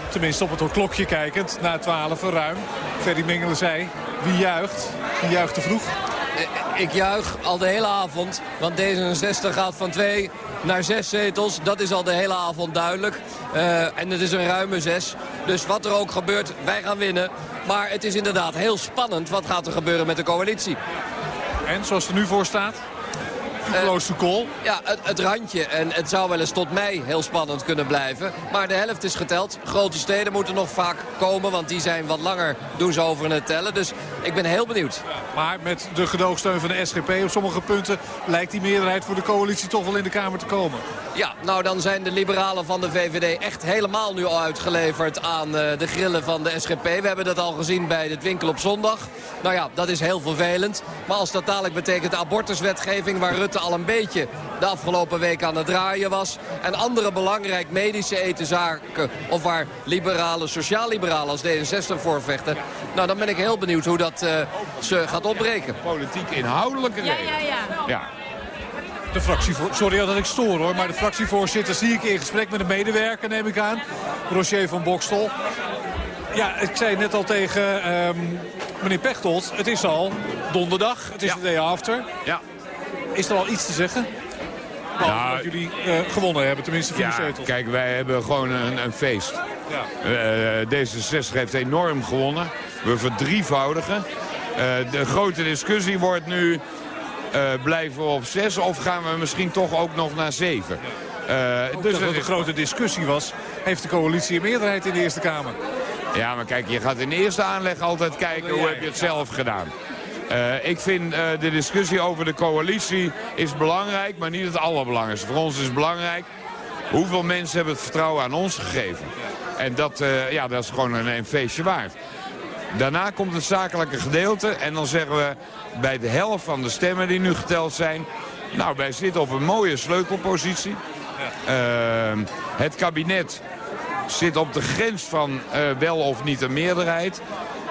Speaker 46: Tenminste op het klokje kijkend, na 12 ruim. Ferry Mengelen zei, wie juicht? Wie juicht te vroeg?
Speaker 49: Ik juich al de hele avond, want D66 gaat van twee naar zes zetels. Dat is al de hele avond duidelijk. Uh, en het is een ruime zes. Dus wat er ook gebeurt, wij gaan winnen. Maar het is inderdaad heel spannend. Wat gaat er gebeuren met de coalitie?
Speaker 46: En zoals het er nu voor staat? Call.
Speaker 49: Ja, het, het, randje. En het zou wel eens tot mei heel spannend kunnen blijven. Maar de helft is geteld. Grote steden moeten nog vaak komen. Want die zijn wat langer, doen ze over in het tellen. Dus ik ben heel benieuwd.
Speaker 46: Maar met de gedoogsteun van de SGP op sommige punten... lijkt die meerderheid voor de coalitie toch wel in de Kamer te komen.
Speaker 49: Ja, nou dan zijn de liberalen van de VVD echt helemaal nu al uitgeleverd aan uh, de grillen van de SGP. We hebben dat al gezien bij het winkel op zondag. Nou ja, dat is heel vervelend. Maar als dat dadelijk betekent de abortuswetgeving waar Rutte al een beetje de afgelopen week aan het draaien was. En andere belangrijk medische etenzaken of waar liberalen, sociaal-liberalen als D66 voor vechten. Nou, dan ben ik heel benieuwd hoe dat uh, ze gaat opbreken.
Speaker 50: Politiek inhoudelijke
Speaker 49: ja, ja, ja.
Speaker 50: ja.
Speaker 46: De fractievoor... Sorry dat ik stoor hoor, maar de fractievoorzitter zie ik in gesprek met een medewerker, neem ik aan. Rocher van Bokstel. Ja, ik zei net al tegen um, meneer Pechtold, het is al donderdag, het is ja. de day after.
Speaker 50: Ja.
Speaker 46: Is er al iets te zeggen? Nou, dat jullie uh, gewonnen hebben, tenminste vier
Speaker 50: ja,
Speaker 46: zetels.
Speaker 50: Kijk, wij hebben gewoon een, een feest. Ja. Uh, D66 heeft enorm gewonnen. We verdrievoudigen. Uh, de grote discussie wordt nu... blijven we op zes of gaan we misschien toch ook nog naar zeven?
Speaker 46: Dus dat het een grote discussie was, heeft de coalitie een meerderheid in de Eerste Kamer.
Speaker 50: Ja, maar kijk, je gaat in de eerste aanleg altijd kijken hoe heb je het zelf gedaan. Uh, ik vind uh, de discussie over de coalitie is belangrijk, maar niet het allerbelangrijkste. Voor ons is belangrijk hoeveel mensen hebben het vertrouwen aan ons gegeven. En dat, uh, ja, dat is gewoon een, een feestje waard. Daarna komt het zakelijke gedeelte en dan zeggen we bij de helft van de stemmen die nu geteld zijn... nou, wij zitten op een mooie sleutelpositie. Ja. het kabinet zit op de grens van wel of niet een meerderheid.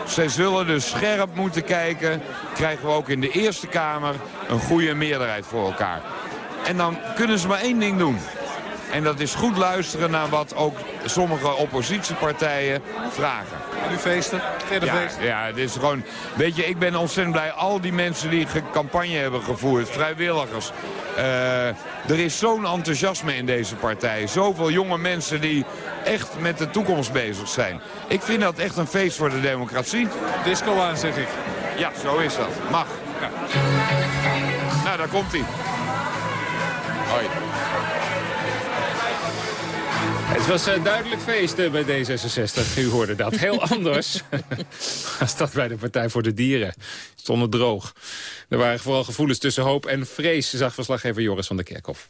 Speaker 50: Zij zullen dus scherp moeten kijken. Krijgen we ook in de Eerste Kamer een goede meerderheid voor elkaar. En dan kunnen ze maar één ding doen. En dat is goed luisteren naar wat ook sommige oppositiepartijen vragen.
Speaker 46: En u feesten? Verder
Speaker 50: ja,
Speaker 46: feesten?
Speaker 50: Ja, het is gewoon... Weet je, ik ben ontzettend blij. Al die mensen die campagne hebben gevoerd, vrijwilligers. Uh, er is zo'n enthousiasme in deze partij. Zoveel jonge mensen die echt met de toekomst bezig zijn. Ik vind dat echt een feest voor de democratie.
Speaker 46: Disco aan, zeg ik.
Speaker 50: Ja, zo is dat. Mag. Ja. Nou, daar komt hij.
Speaker 3: Het was een duidelijk feest eh, bij D66. U hoorde dat. Heel anders als dat bij de Partij voor de Dieren. Stonden droog. Er waren vooral gevoelens tussen hoop en vrees, zag verslaggever Joris van der Kerkhof.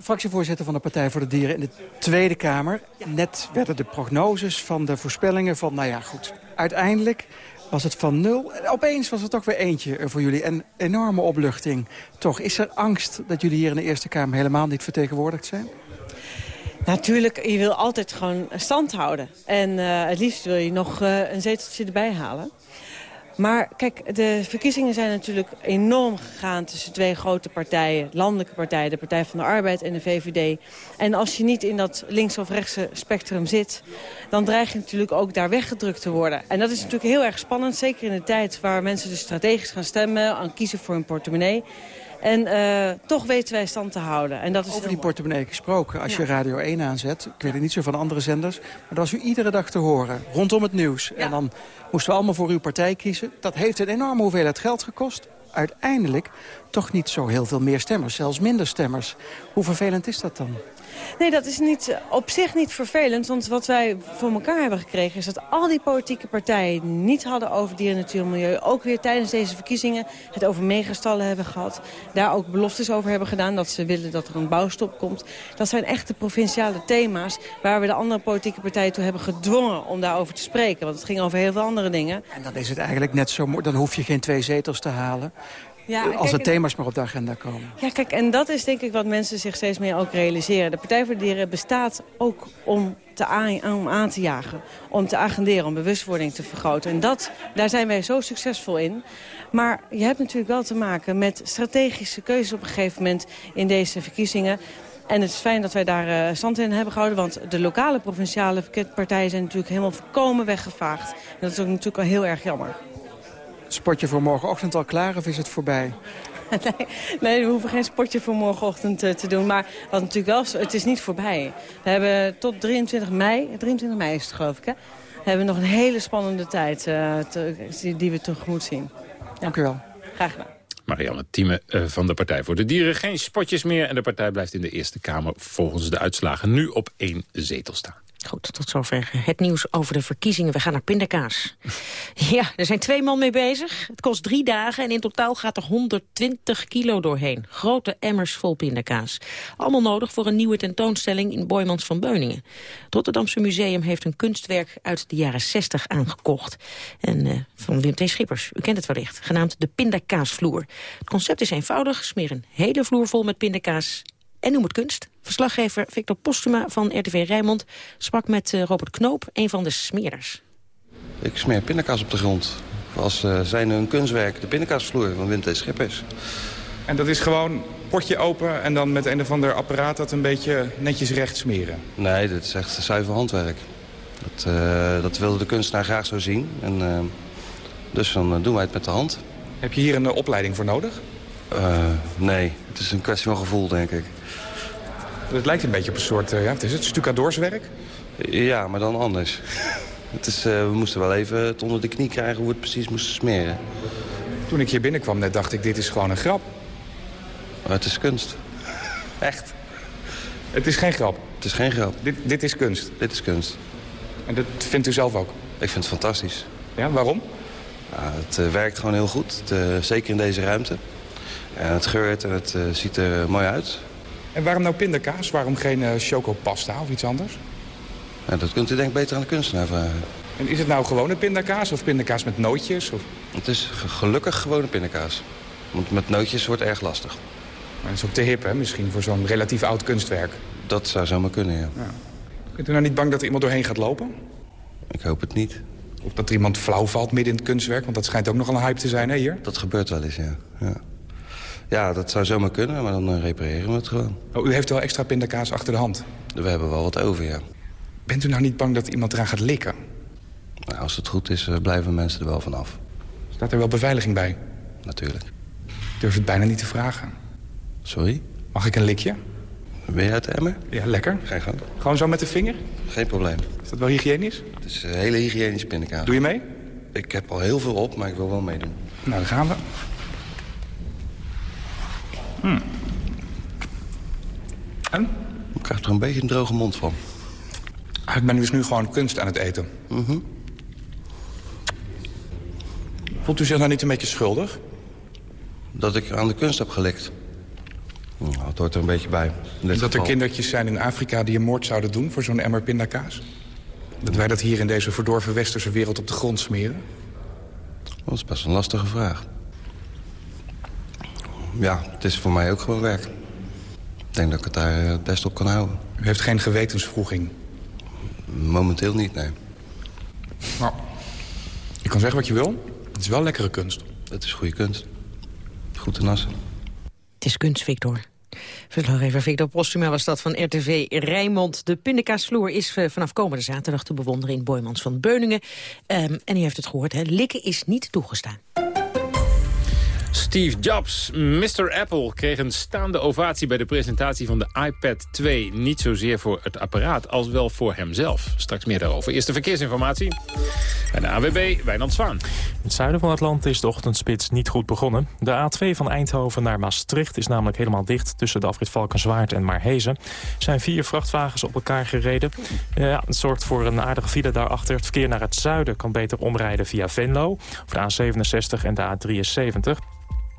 Speaker 51: Fractievoorzitter van de Partij voor de Dieren in de Tweede Kamer. Net werden de prognoses van de voorspellingen van, nou ja goed, uiteindelijk was het van nul. Opeens was het toch weer eentje voor jullie. Een enorme opluchting. Toch, is er angst dat jullie hier in de Eerste Kamer helemaal niet vertegenwoordigd zijn?
Speaker 52: Natuurlijk, je wil altijd gewoon stand houden. En uh, het liefst wil je nog uh, een zeteltje erbij halen. Maar kijk, de verkiezingen zijn natuurlijk enorm gegaan tussen twee grote partijen. Landelijke partijen, de Partij van de Arbeid en de VVD. En als je niet in dat links- of rechtse spectrum zit... dan dreig je natuurlijk ook daar weggedrukt te worden. En dat is natuurlijk heel erg spannend, zeker in de tijd waar mensen dus strategisch gaan stemmen... aan kiezen voor hun portemonnee. En uh, toch weten wij stand te houden. En dat is
Speaker 51: Over die portemonnee gesproken. Als je Radio 1 aanzet, ik weet het niet zo van andere zenders... maar dat was u iedere dag te horen, rondom het nieuws. En dan moesten we allemaal voor uw partij kiezen. Dat heeft een enorme hoeveelheid geld gekost. Uiteindelijk toch niet zo heel veel meer stemmers, zelfs minder stemmers. Hoe vervelend is dat dan?
Speaker 52: Nee, dat is niet, op zich niet vervelend. Want wat wij voor elkaar hebben gekregen... is dat al die politieke partijen niet hadden over dieren, natuur en milieu. Ook weer tijdens deze verkiezingen het over megastallen hebben gehad. Daar ook beloftes over hebben gedaan. Dat ze willen dat er een bouwstop komt. Dat zijn echte provinciale thema's... waar we de andere politieke partijen toe hebben gedwongen om daarover te spreken. Want het ging over heel veel andere dingen.
Speaker 51: En dan is het eigenlijk net zo... Dan hoef je geen twee zetels te halen. Ja, als er thema's maar op de agenda komen.
Speaker 52: Ja, kijk, en dat is denk ik wat mensen zich steeds meer ook realiseren. De Partij voor de Dieren bestaat ook om, te aan, om aan te jagen. Om te agenderen, om bewustwording te vergroten. En dat, daar zijn wij zo succesvol in. Maar je hebt natuurlijk wel te maken met strategische keuzes op een gegeven moment in deze verkiezingen. En het is fijn dat wij daar uh, stand in hebben gehouden. Want de lokale provinciale partijen zijn natuurlijk helemaal voorkomen weggevaagd. En dat is ook natuurlijk al heel erg jammer
Speaker 51: spotje voor morgenochtend al klaar of is het voorbij?
Speaker 52: Nee, nee, we hoeven geen spotje voor morgenochtend te, te doen. Maar wat natuurlijk wel, het is niet voorbij. We hebben tot 23 mei, 23 mei is het geloof ik, hè? hebben we nog een hele spannende tijd uh, te, die we tegemoet zien. Ja.
Speaker 51: Dank u wel.
Speaker 52: Graag gedaan.
Speaker 3: Marianne Thieme uh, van de Partij voor de Dieren. Geen spotjes meer en de partij blijft in de Eerste Kamer volgens de uitslagen nu op één zetel staan.
Speaker 4: Goed, tot zover het nieuws over de verkiezingen. We gaan naar pindakaas. Ja, er zijn twee man mee bezig. Het kost drie dagen en in totaal gaat er 120 kilo doorheen. Grote emmers vol pindakaas. Allemaal nodig voor een nieuwe tentoonstelling in Boymans van Beuningen. Het Rotterdamse Museum heeft een kunstwerk uit de jaren 60 aangekocht. En uh, van Wim T. Schippers, u kent het wellicht, genaamd de pindakaasvloer. Het concept is eenvoudig, smeer een hele vloer vol met pindakaas en noem het kunst. Verslaggever Victor Postuma van RTV Rijnmond sprak met uh, Robert Knoop, een van de smeerders.
Speaker 53: Ik smeer pindakaas op de grond. Als uh, zijn een kunstwerk, de pindakaasvloer van Wim T. Schippers.
Speaker 54: En dat is gewoon potje open en dan met een of ander apparaat dat een beetje netjes recht smeren?
Speaker 53: Nee, dat is echt zuiver handwerk. Dat, uh, dat wilde de kunstenaar graag zo zien. En, uh, dus dan doen wij het met de hand.
Speaker 54: Heb je hier een opleiding voor nodig?
Speaker 53: nee, het is een kwestie van gevoel, denk ik.
Speaker 54: Het lijkt een beetje op een soort, uh, ja, wat is het, stucadoorswerk?
Speaker 53: Ja, maar dan anders. het is, uh, we moesten wel even het onder de knie krijgen hoe we het precies moesten smeren.
Speaker 54: Toen ik hier binnenkwam net dacht ik, dit is gewoon een grap.
Speaker 53: Maar het is kunst.
Speaker 54: Echt? Het is geen grap?
Speaker 53: Het is geen grap.
Speaker 54: Dit, dit is kunst?
Speaker 53: Dit is kunst.
Speaker 54: En dat vindt u zelf ook?
Speaker 53: Ik vind het fantastisch.
Speaker 54: Ja, waarom?
Speaker 53: Het uh, werkt gewoon heel goed, het, zeker in deze ruimte. En het geurt en het ziet er mooi uit.
Speaker 54: En waarom nou pindakaas? Waarom geen uh, chocopasta of iets anders?
Speaker 53: Ja, dat kunt u denk ik beter aan de kunstenaar vragen.
Speaker 54: En is het nou gewone pindakaas of pindakaas met nootjes? Of?
Speaker 53: Het is gelukkig gewone pindakaas. Want met nootjes wordt erg lastig.
Speaker 54: Maar dat is ook te hip, hè? Misschien voor zo'n relatief oud kunstwerk.
Speaker 53: Dat zou zomaar kunnen, ja. ja.
Speaker 54: Kunt u nou niet bang dat er iemand doorheen gaat lopen?
Speaker 53: Ik hoop het niet.
Speaker 54: Of dat er iemand flauw valt midden in het kunstwerk? Want dat schijnt ook nogal een hype te zijn, hè, hier?
Speaker 53: Dat gebeurt wel eens, ja. ja. Ja, dat zou zomaar kunnen, maar dan uh, repareren we het gewoon.
Speaker 54: Oh, u heeft wel extra pindakaas achter de hand?
Speaker 53: We hebben wel wat over, ja.
Speaker 54: Bent u nou niet bang dat iemand eraan gaat likken?
Speaker 53: Nou, als het goed is, uh, blijven mensen er wel van af.
Speaker 54: Staat er wel beveiliging bij?
Speaker 53: Natuurlijk.
Speaker 54: Ik durf het bijna niet te vragen.
Speaker 53: Sorry?
Speaker 54: Mag ik een likje?
Speaker 53: Ben je uit de emmer?
Speaker 54: Ja, lekker.
Speaker 53: Je gang.
Speaker 54: Gewoon zo met de vinger?
Speaker 53: Geen probleem.
Speaker 54: Is dat wel hygiënisch?
Speaker 53: Het is een hele hygiënische pindakaas.
Speaker 54: Doe je mee?
Speaker 53: Ik heb al heel veel op, maar ik wil wel meedoen.
Speaker 54: Nou, dan gaan we. Hmm. En?
Speaker 53: Ik krijg er een beetje een droge mond van.
Speaker 54: Ah, ik ben dus nu gewoon kunst aan het eten.
Speaker 53: Mhm.
Speaker 54: Voelt u zich nou niet een beetje schuldig?
Speaker 53: Dat ik aan de kunst heb gelikt. Nou, het hoort er een beetje bij.
Speaker 54: Dat er kindertjes zijn in Afrika die een moord zouden doen voor zo'n emmer pindakaas? Dat wij dat hier in deze verdorven westerse wereld op de grond smeren?
Speaker 53: Dat is best een lastige vraag. Ja, het is voor mij ook gewoon werk. Ik denk dat ik het daar eh, het best op kan houden.
Speaker 54: U heeft geen gewetensvroeging?
Speaker 53: Momenteel niet, nee.
Speaker 54: Nou, je kan zeggen wat je wil. Het is wel lekkere kunst.
Speaker 53: Het is goede kunst. Goed te nassen.
Speaker 4: Het is kunst, Victor. Verslaggever Victor Postuma was dat van RTV Rijnmond. De pindakaasvloer is eh, vanaf komende zaterdag te bewonderen in Boymans van Beuningen. Ehm, en u heeft het gehoord, hè? likken is niet toegestaan.
Speaker 3: Steve Jobs, Mr. Apple, kreeg een staande ovatie bij de presentatie van de iPad 2. Niet zozeer voor het apparaat, als wel voor hemzelf. Straks meer daarover. Eerste verkeersinformatie. En de AWB, Wijnand Zwaan.
Speaker 41: In het zuiden van het land is de ochtendspits niet goed begonnen. De A2 van Eindhoven naar Maastricht is namelijk helemaal dicht... tussen de afrit Valkenswaard en Maarhezen. Zijn vier vrachtwagens op elkaar gereden. Ja, het zorgt voor een aardige file daarachter. Het verkeer naar het zuiden kan beter omrijden via Venlo... of de A67 en de A73...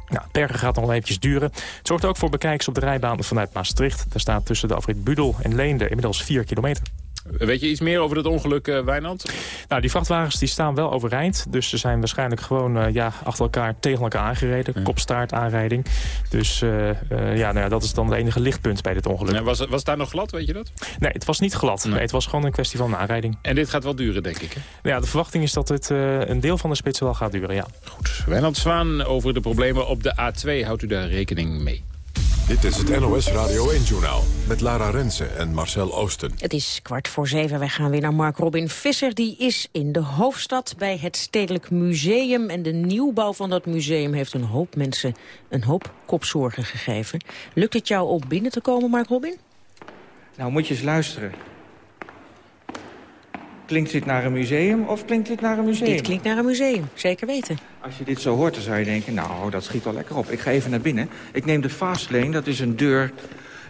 Speaker 41: Nou, bergen gaat nog eventjes duren. Het zorgt ook voor bekijks op de rijbaan vanuit Maastricht. Daar staat tussen de afrit Budel en Leende inmiddels 4 kilometer.
Speaker 3: Weet je iets meer over het ongeluk, eh, Wijnand?
Speaker 41: Nou, die vrachtwagens die staan wel overeind. Dus ze zijn waarschijnlijk gewoon eh, ja, achter elkaar tegen elkaar aangereden. Kopstaart aanrijding. Dus eh, ja, nou ja, dat is dan het enige lichtpunt bij dit ongeluk.
Speaker 3: Ja, was, was daar nog glad, weet je dat?
Speaker 41: Nee, het was niet glad. Nee. het was gewoon een kwestie van een aanrijding.
Speaker 3: En dit gaat wel duren, denk ik, hè?
Speaker 41: Nou ja, de verwachting is dat het een deel van de spits wel gaat duren, ja.
Speaker 3: Goed. Wijnand Zwaan over de problemen op de A2. Houdt u daar rekening mee?
Speaker 17: Dit is het NOS Radio 1-journaal met Lara Rensen en Marcel Oosten.
Speaker 4: Het is kwart voor zeven. Wij gaan weer naar Mark Robin Visser. Die is in de hoofdstad bij het Stedelijk Museum. En de nieuwbouw van dat museum heeft een hoop mensen een hoop kopzorgen gegeven. Lukt het jou om binnen te komen, Mark Robin?
Speaker 30: Nou, moet je eens luisteren. Klinkt dit naar een museum of klinkt dit naar een museum?
Speaker 4: Dit klinkt naar een museum, zeker weten.
Speaker 30: Als je dit zo hoort, dan zou je denken, nou, dat schiet wel lekker op. Ik ga even naar binnen. Ik neem de Fastlane, dat is een deur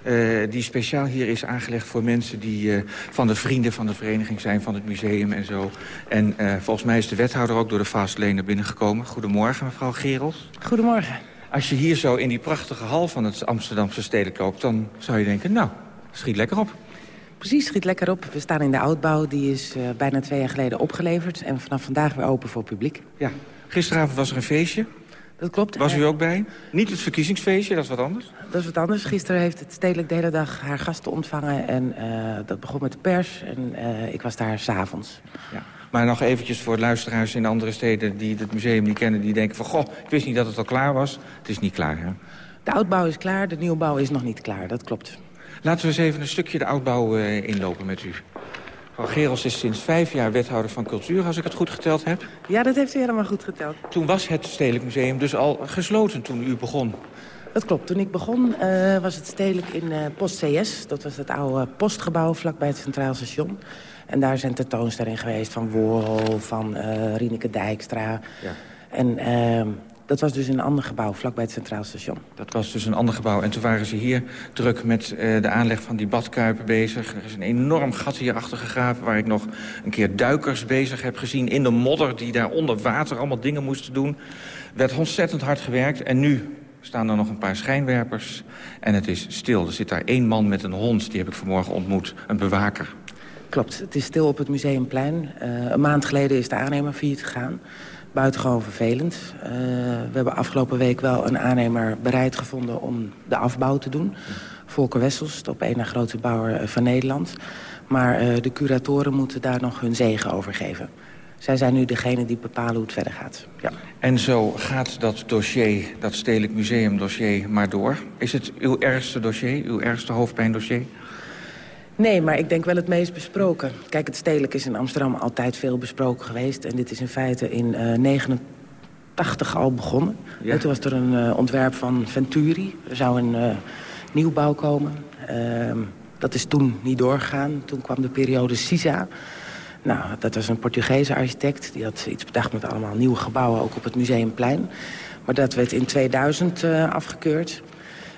Speaker 30: eh, die speciaal hier is aangelegd voor mensen die eh, van de vrienden van de vereniging zijn, van het museum en zo. En eh, volgens mij is de wethouder ook door de Fastlane naar binnen gekomen. Goedemorgen, mevrouw Gerels.
Speaker 55: Goedemorgen.
Speaker 30: Als je hier zo in die prachtige hal van het Amsterdamse stedelijk loopt, dan zou je denken, nou, schiet lekker op.
Speaker 55: Precies, schiet lekker op. We staan in de oudbouw. Die is uh, bijna twee jaar geleden opgeleverd. En vanaf vandaag weer open voor publiek.
Speaker 30: Ja. Gisteravond was er een feestje.
Speaker 55: Dat klopt.
Speaker 30: Was u ook bij? Niet het verkiezingsfeestje, dat is wat anders?
Speaker 55: Dat is wat anders. Gisteren heeft het stedelijk de hele dag haar gasten ontvangen. En uh, dat begon met de pers. En uh, ik was daar s'avonds.
Speaker 30: Ja. Maar nog eventjes voor luisteraars in andere steden die het museum niet kennen... die denken van, goh, ik wist niet dat het al klaar was. Het is niet klaar, hè?
Speaker 55: De oudbouw is klaar, de nieuwbouw is nog niet klaar. Dat klopt.
Speaker 30: Laten we eens even een stukje de oudbouw uh, inlopen met u. Mevrouw Gerels is sinds vijf jaar wethouder van cultuur, als ik het goed geteld heb.
Speaker 55: Ja, dat heeft u helemaal goed geteld.
Speaker 30: Toen was het Stedelijk Museum dus al gesloten toen u begon.
Speaker 55: Dat klopt. Toen ik begon uh, was het Stedelijk in uh, Post CS. Dat was het oude postgebouw vlakbij het Centraal Station. En daar zijn tentoonstellingen geweest van Warhol, van uh, Rieneke Dijkstra. Ja. En ehm, dat was dus een ander gebouw, vlakbij het Centraal Station.
Speaker 30: Dat was dus een ander gebouw. En toen waren ze hier druk met uh, de aanleg van die badkuipen bezig. Er is een enorm gat hierachter gegraven... waar ik nog een keer duikers bezig heb gezien in de modder... die daar onder water allemaal dingen moesten doen. Er werd ontzettend hard gewerkt. En nu staan er nog een paar schijnwerpers. En het is stil. Er zit daar één man met een hond. Die heb ik vanmorgen ontmoet. Een bewaker.
Speaker 55: Klopt. Het is stil op het Museumplein. Uh, een maand geleden is de aannemer failliet gegaan buitengewoon vervelend. Uh, we hebben afgelopen week wel een aannemer bereid gevonden om de afbouw te doen. Volker Wessels, de op één na grootste bouwer van Nederland. Maar uh, de curatoren moeten daar nog hun zegen over geven. Zij zijn nu degene die bepalen hoe het verder gaat. Ja.
Speaker 30: En zo gaat dat dossier, dat Stedelijk Museum dossier, maar door. Is het uw ergste dossier, uw ergste hoofdpijndossier?
Speaker 55: Nee, maar ik denk wel het meest besproken. Kijk, het stedelijk is in Amsterdam altijd veel besproken geweest. En dit is in feite in uh, 89 al begonnen. Ja. En toen was er een uh, ontwerp van Venturi. Er zou een uh, nieuwbouw komen. Uh, dat is toen niet doorgegaan. Toen kwam de periode Sisa. Nou, dat was een Portugese architect. Die had iets bedacht met allemaal nieuwe gebouwen, ook op het Museumplein. Maar dat werd in 2000 uh, afgekeurd.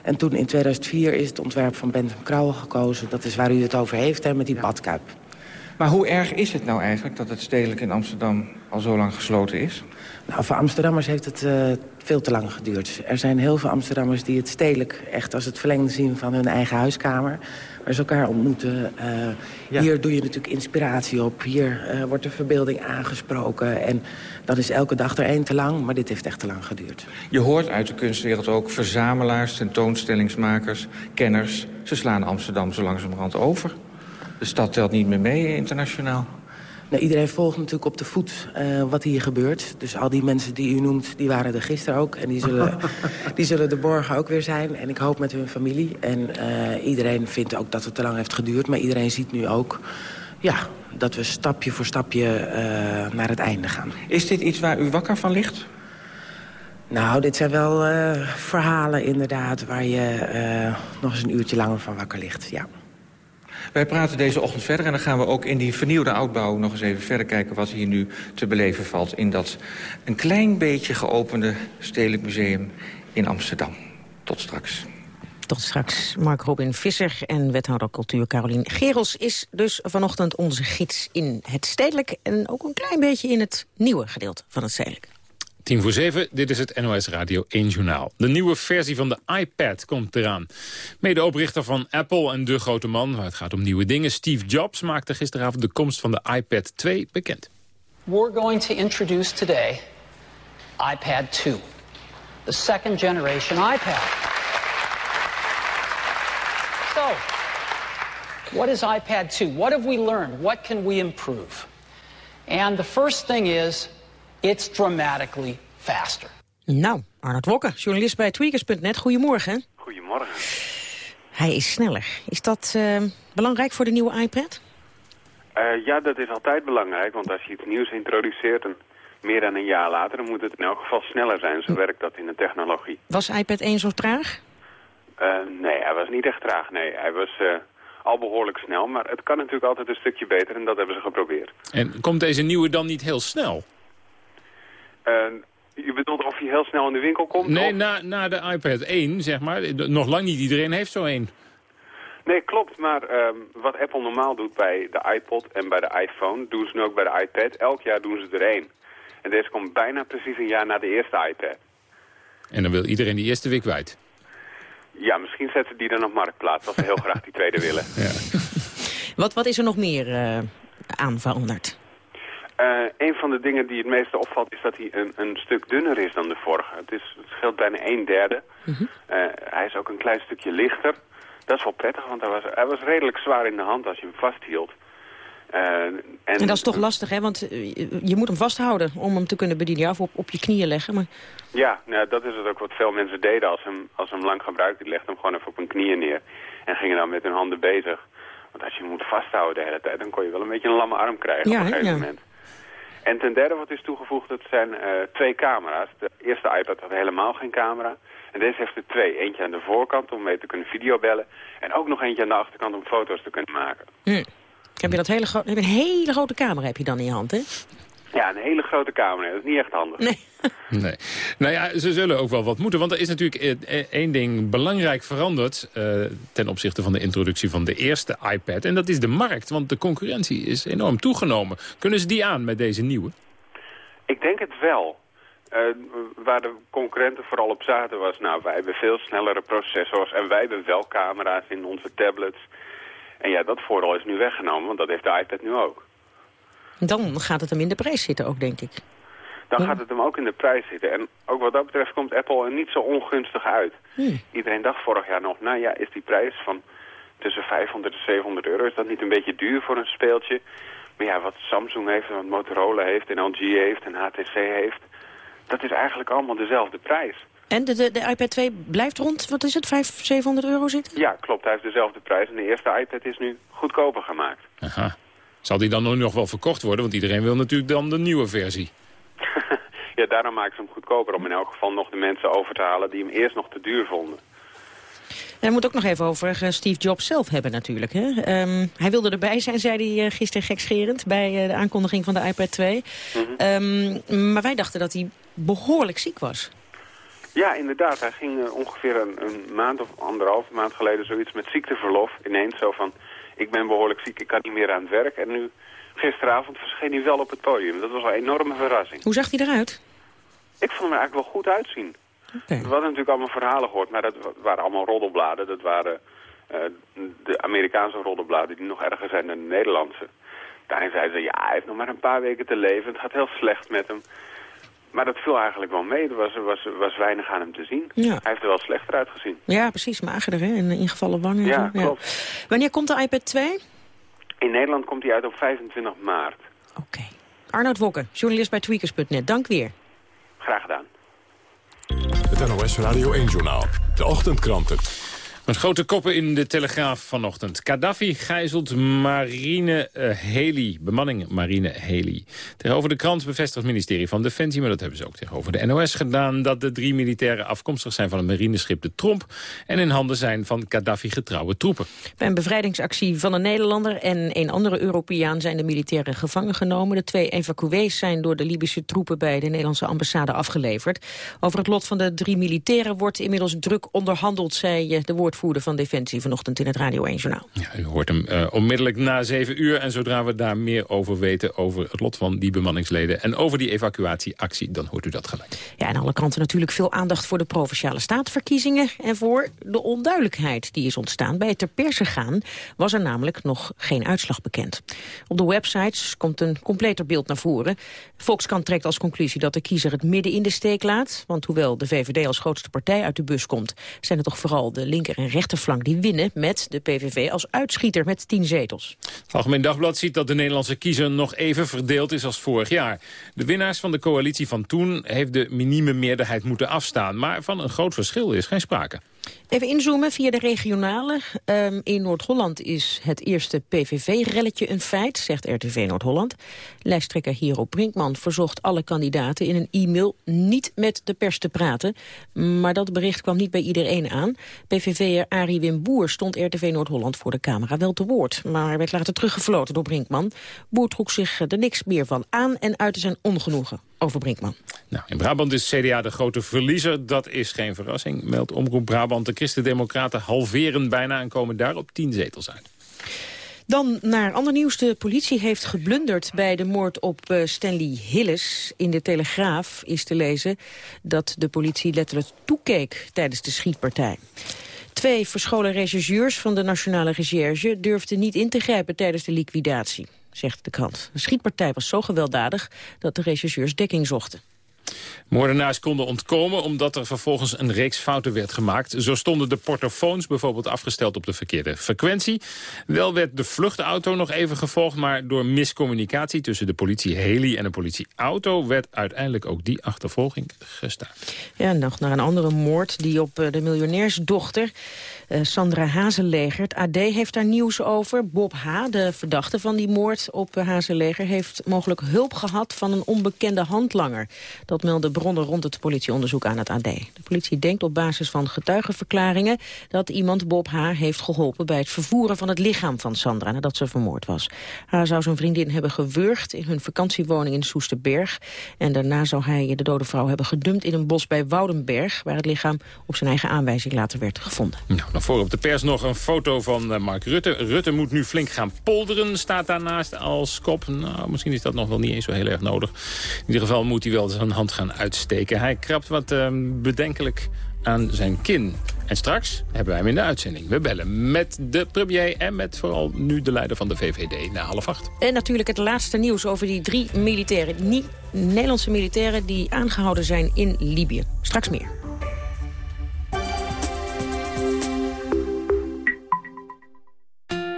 Speaker 55: En toen in 2004 is het ontwerp van Bentham Krauwel gekozen. Dat is waar u het over heeft, hè, met die badkuip.
Speaker 56: Maar hoe erg is het nou eigenlijk dat het stedelijk in Amsterdam al zo lang gesloten is?
Speaker 55: Nou, voor Amsterdammers heeft het uh, veel te lang geduurd. Er zijn heel veel Amsterdammers die het stedelijk echt als het verlengde zien van hun eigen huiskamer. Waar ze elkaar ontmoeten. Uh, ja. Hier doe je natuurlijk inspiratie op. Hier uh, wordt de verbeelding aangesproken. En dan is elke dag er één te lang, maar dit heeft echt te lang geduurd.
Speaker 56: Je hoort uit de kunstwereld ook verzamelaars, tentoonstellingsmakers, kenners. Ze slaan Amsterdam zo langzamerhand over. De stad telt niet meer mee internationaal.
Speaker 55: Nou, iedereen volgt natuurlijk op de voet uh, wat hier gebeurt. Dus al die mensen die u noemt, die waren er gisteren ook. En die zullen, die zullen de morgen ook weer zijn. En ik hoop met hun familie. En uh, iedereen vindt ook dat het te lang heeft geduurd. Maar iedereen ziet nu ook ja, dat we stapje voor stapje uh, naar het einde gaan.
Speaker 56: Is dit iets waar u wakker van ligt?
Speaker 55: Nou, dit zijn wel verhalen inderdaad... waar je nog eens een uurtje langer van wakker ligt, ja.
Speaker 56: Wij praten deze ochtend verder en dan gaan we ook in die vernieuwde oudbouw... nog eens even verder kijken wat hier nu te beleven valt... in dat een klein beetje geopende Stedelijk Museum in Amsterdam. Tot straks.
Speaker 4: Tot straks. Mark Robin Visser en wethouder cultuur Carolien Gerels... is dus vanochtend onze gids in het stedelijk... en ook een klein beetje in het nieuwe gedeelte van het stedelijk.
Speaker 3: Tien voor zeven, dit is het NOS Radio 1 Journaal. De nieuwe versie van de iPad komt eraan. Medeoprichter van Apple en de grote man, waar het gaat om nieuwe dingen... Steve Jobs maakte gisteravond de komst van de iPad 2 bekend.
Speaker 57: We're going to introduce today iPad 2. The second generation iPad. So, what is iPad 2? What have we learned? What can we improve? And the first thing is It's dramatically faster.
Speaker 4: Nou, Arnold Wokker, journalist bij Tweakers.net. Goedemorgen.
Speaker 41: Goedemorgen.
Speaker 4: Hij is sneller. Is dat uh, belangrijk voor de nieuwe iPad?
Speaker 41: Uh, ja, dat is altijd belangrijk. Want als je iets nieuws introduceert... en meer dan een jaar later, dan moet het in elk geval sneller zijn. Zo hm. werkt dat in de technologie.
Speaker 4: Was iPad 1 zo traag?
Speaker 41: Uh, nee, hij was niet echt traag. Nee, hij was al behoorlijk snel. Maar het kan natuurlijk altijd een stukje beter en dat hebben ze geprobeerd.
Speaker 3: En komt deze nieuwe dan niet heel snel?
Speaker 41: Je bedoelt of hij heel snel in de winkel komt?
Speaker 3: Nee, na, na de iPad 1, zeg maar. Nog lang niet iedereen heeft zo één.
Speaker 41: Nee, klopt. Maar um, wat Apple normaal doet bij de iPod en bij de iPhone... doen ze nu ook bij de iPad. Elk jaar doen ze er één. En deze komt bijna precies een jaar na de eerste iPad.
Speaker 3: En dan wil iedereen die eerste weer kwijt?
Speaker 41: Ja, misschien zetten die dan op marktplaats... als ze heel graag die tweede willen. Ja.
Speaker 4: Wat, wat is er nog meer uh, aan veranderd?
Speaker 41: Uh, een van de dingen die het meeste opvalt is dat hij een, een stuk dunner is dan de vorige. Het, is, het scheelt bijna een derde. uh, hij is ook een klein stukje lichter. Dat is wel prettig, want hij was, hij was redelijk zwaar in de hand als je hem vasthield.
Speaker 4: Uh, en, en, dat is toch lastig, hè? Want je moet hem vasthouden om hem te kunnen bedienen. Ja, of op, op je knieën leggen. Maar...
Speaker 41: Ja, nou, dat is het ook wat veel mensen deden als ze hem, als hem lang gebruikten. Die legden hem gewoon even op hun knieën neer. En gingen dan met hun handen bezig. Want als je hem moet vasthouden de hele tijd, dan kon je wel een beetje een lamme arm krijgen ja, op een gegeven ja. moment. En ten derde wat is toegevoegd, dat zijn uh, twee camera's. De eerste iPad had helemaal geen camera. En deze heeft er twee. Eentje aan de voorkant om mee te kunnen videobellen. En ook nog eentje aan de achterkant om foto's te kunnen maken.
Speaker 4: Hm. Heb je dat hele je een hele grote camera heb je dan in je hand, hè?
Speaker 41: Ja, een hele grote camera. Dat is niet echt handig.
Speaker 4: Nee.
Speaker 3: nee. Nou ja, ze zullen ook wel wat moeten. Want er is natuurlijk eh, eh, één ding belangrijk veranderd... Uh, ten opzichte van de introductie van de eerste iPad. En dat is de markt. Want de concurrentie is enorm toegenomen. Kunnen ze die aan met deze nieuwe?
Speaker 41: Ik denk het wel. Uh, waar de concurrenten vooral op zaten was... nou, wij hebben veel snellere processors... en wij hebben wel camera's in onze tablets. En ja, dat voordeel is nu weggenomen, want dat heeft de iPad nu ook.
Speaker 4: Dan gaat het hem in de prijs zitten ook, denk ik.
Speaker 41: Dan gaat het hem ook in de prijs zitten. En ook wat dat betreft komt Apple er niet zo ongunstig uit. Hmm. Iedereen dacht vorig jaar nog, nou ja, is die prijs van tussen 500 en 700 euro... is dat niet een beetje duur voor een speeltje? Maar ja, wat Samsung heeft en wat Motorola heeft en LG heeft en HTC heeft... dat is eigenlijk allemaal dezelfde prijs.
Speaker 4: En de, de, de iPad 2 blijft rond, wat is het, 500, 700 euro zitten?
Speaker 41: Ja, klopt. Hij heeft dezelfde prijs. En de eerste iPad is nu goedkoper gemaakt.
Speaker 3: Aha. Zal die dan nog wel verkocht worden? Want iedereen wil natuurlijk dan de nieuwe versie.
Speaker 41: ja, daarom maken ze hem goedkoper. Om in elk geval nog de mensen over te halen die hem eerst nog te duur vonden.
Speaker 4: En we moeten ook nog even over uh, Steve Jobs zelf hebben natuurlijk. Hè? Um, hij wilde erbij zijn, zei hij uh, gisteren gekscherend... bij uh, de aankondiging van de iPad 2. Mm -hmm. um, maar wij dachten dat hij behoorlijk ziek was.
Speaker 41: Ja, inderdaad. Hij ging eh, ongeveer een, een, maand of anderhalve maand geleden zoiets met ziekteverlof. Ineens zo van, ik ben behoorlijk ziek, ik kan niet meer aan het werk. En nu, gisteravond, verscheen hij wel op het podium. Dat was een enorme verrassing.
Speaker 4: Hoe zag hij eruit?
Speaker 41: Ik vond hem eigenlijk wel goed uitzien. We hadden natuurlijk allemaal verhalen gehoord, maar dat waren allemaal roddelbladen. Dat waren uh, de Amerikaanse roddelbladen die nog erger zijn dan de Nederlandse. Daarin zeiden ze, ja, hij heeft nog maar een paar weken te leven. Het gaat heel slecht met hem. Maar dat viel eigenlijk wel mee. Er was, was, was weinig aan hem te zien. Ja. Hij heeft er wel slechter uitgezien.
Speaker 4: Ja, precies. Magerder, hè? En ingevallen wangen.
Speaker 41: Ja, zo. klopt.
Speaker 4: Wanneer komt de iPad 2?
Speaker 41: In Nederland komt hij uit op 25 maart.
Speaker 4: Oké. Arnoud Wokke, journalist bij Tweakers.net. Dank weer.
Speaker 41: Graag gedaan.
Speaker 34: Het NOS Radio 1-journaal. De ochtendkranten.
Speaker 3: Grote koppen in de Telegraaf vanochtend. Gaddafi gijzelt marine uh, Haley, bemanning marine Haley. Tegenover de krant bevestigt het ministerie van Defensie... maar dat hebben ze ook tegenover de NOS gedaan... dat de drie militairen afkomstig zijn van het marineschip de Tromp... en in handen zijn van Gaddafi getrouwe troepen.
Speaker 4: Bij een bevrijdingsactie van een Nederlander en een andere Europeaan... zijn de militairen gevangen genomen. De twee evacuees zijn door de Libische troepen... bij de Nederlandse ambassade afgeleverd. Over het lot van de drie militairen wordt inmiddels druk onderhandeld... zei de woordvoerder woordvoerder van Defensie vanochtend in het Radio 1 Journaal.
Speaker 3: Ja, u hoort hem uh, onmiddellijk na zeven uur. En zodra we daar meer over weten, over het lot van die bemanningsleden... en over die evacuatieactie, dan hoort u dat gelijk.
Speaker 4: Ja, en alle kanten natuurlijk veel aandacht voor de Provinciale Staatverkiezingen... en voor de onduidelijkheid die is ontstaan. Bij het ter perse gaan was er namelijk nog geen uitslag bekend. Op de websites komt een completer beeld naar voren. Volkskrant trekt als conclusie dat de kiezer het midden in de steek laat. Want hoewel de VVD als grootste partij uit de bus komt... zijn het toch vooral de linker- en rechterflank die winnen met de PVV als uitschieter met tien zetels.
Speaker 3: Het Algemeen Dagblad ziet dat de Nederlandse kiezer nog even verdeeld is als vorig jaar. De winnaars van de coalitie van toen heeft de minieme meerderheid moeten afstaan. Maar van een groot verschil is geen sprake.
Speaker 4: Even inzoomen via de regionale. Um, in Noord-Holland is het eerste PVV-relletje een feit, zegt RTV Noord-Holland. Lijsttrekker Hero Brinkman verzocht alle kandidaten in een e-mail niet met de pers te praten. Maar dat bericht kwam niet bij iedereen aan. PVV'er Arie Wim Boer stond RTV Noord-Holland voor de camera wel te woord. Maar werd later teruggefloten door Brinkman. Boer trok zich er niks meer van aan en uitte zijn ongenoegen over Brinkman.
Speaker 3: Nou, in Brabant is CDA de grote verliezer. Dat is geen verrassing, meldt Omroep Brabant. De Christen-Democraten halveren bijna en komen daar op tien zetels uit.
Speaker 4: Dan naar ander nieuws. De politie heeft geblunderd bij de moord op uh, Stanley Hilles. In de Telegraaf is te lezen dat de politie letterlijk toekeek tijdens de schietpartij. Twee verscholen rechercheurs van de Nationale Recherche durfden niet in te grijpen tijdens de liquidatie, zegt de krant. De schietpartij was zo gewelddadig dat de rechercheurs dekking zochten.
Speaker 3: Moordenaars konden ontkomen omdat er vervolgens een reeks fouten werd gemaakt. Zo stonden de portofoons bijvoorbeeld afgesteld op de verkeerde frequentie. Wel werd de vluchtauto nog even gevolgd, maar door miscommunicatie tussen de politie Heli en de politieauto werd uiteindelijk ook die achtervolging gestaakt.
Speaker 4: Ja, nog naar een andere moord die op eh, de miljonairsdochter uh, Sandra Hazeleger. Het AD heeft daar nieuws over. Bob H., de verdachte van die moord op Hazeleger... heeft mogelijk hulp gehad van een onbekende handlanger. Dat melden bronnen rond het politieonderzoek aan het AD. De politie denkt op basis van getuigenverklaringen... dat iemand Bob H. heeft geholpen bij het vervoeren van het lichaam van Sandra... nadat ze vermoord was. Haar zou zijn vriendin hebben gewurgd in hun vakantiewoning in Soesterberg. En daarna zou hij de dode vrouw hebben gedumpt in een bos bij Woudenberg... waar het lichaam op zijn eigen aanwijzing later werd gevonden.
Speaker 3: Nou, voor op de pers nog een foto van eh, Mark Rutte. Rutte moet nu flink gaan polderen, staat daarnaast als kop. Nou, misschien is dat nog wel niet eens zo heel erg nodig. In ieder geval moet hij wel zijn hand gaan uitsteken. Hij krabt wat uh, bedenkelijk aan zijn kin. En straks hebben wij hem in de uitzending. We bellen met de premier en met vooral nu de leider van de VVD na half acht.
Speaker 4: En natuurlijk het laatste nieuws over die drie militairen. Niet Nederlandse militairen die aangehouden zijn in Libië. Straks meer.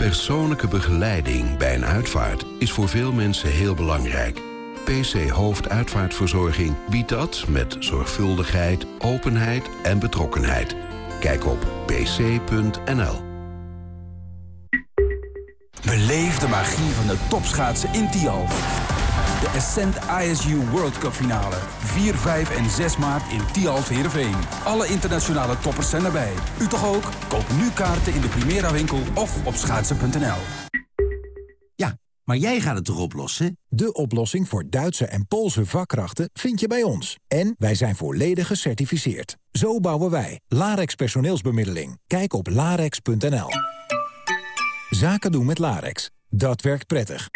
Speaker 58: Persoonlijke begeleiding bij een uitvaart is voor veel mensen heel belangrijk. PC Hoofduitvaartverzorging biedt dat met zorgvuldigheid, openheid en betrokkenheid. Kijk op pc.nl.
Speaker 44: Beleef de magie van de topschaatsen in Tialf. De Ascent ISU World Cup finale. 4, 5 en 6 maart in Tialf Heerenveen. Alle internationale toppers zijn erbij. U toch ook? Koop nu kaarten in de Primera winkel of op schaatsen.nl.
Speaker 59: Maar jij gaat het toch oplossen?
Speaker 43: De oplossing voor Duitse en Poolse vakkrachten vind je bij ons. En wij zijn volledig gecertificeerd. Zo bouwen wij. Larex personeelsbemiddeling. Kijk op larex.nl. Zaken doen met Larex. Dat werkt prettig.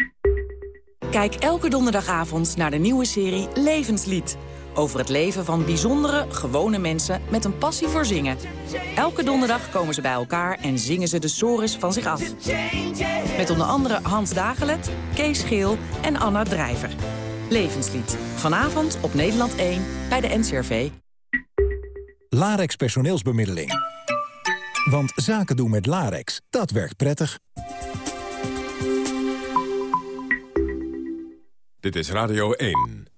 Speaker 60: Kijk elke donderdagavond naar de nieuwe serie Levenslied. Over het leven van bijzondere, gewone mensen met een passie voor zingen. Elke donderdag komen ze bij elkaar en zingen ze de sores van zich af. Met onder andere Hans Dagelet, Kees Geel en Anna Drijver. Levenslied. Vanavond op Nederland 1 bij de NCRV.
Speaker 43: Larex personeelsbemiddeling. Want zaken doen met Larex, dat werkt prettig.
Speaker 34: Dit is Radio 1.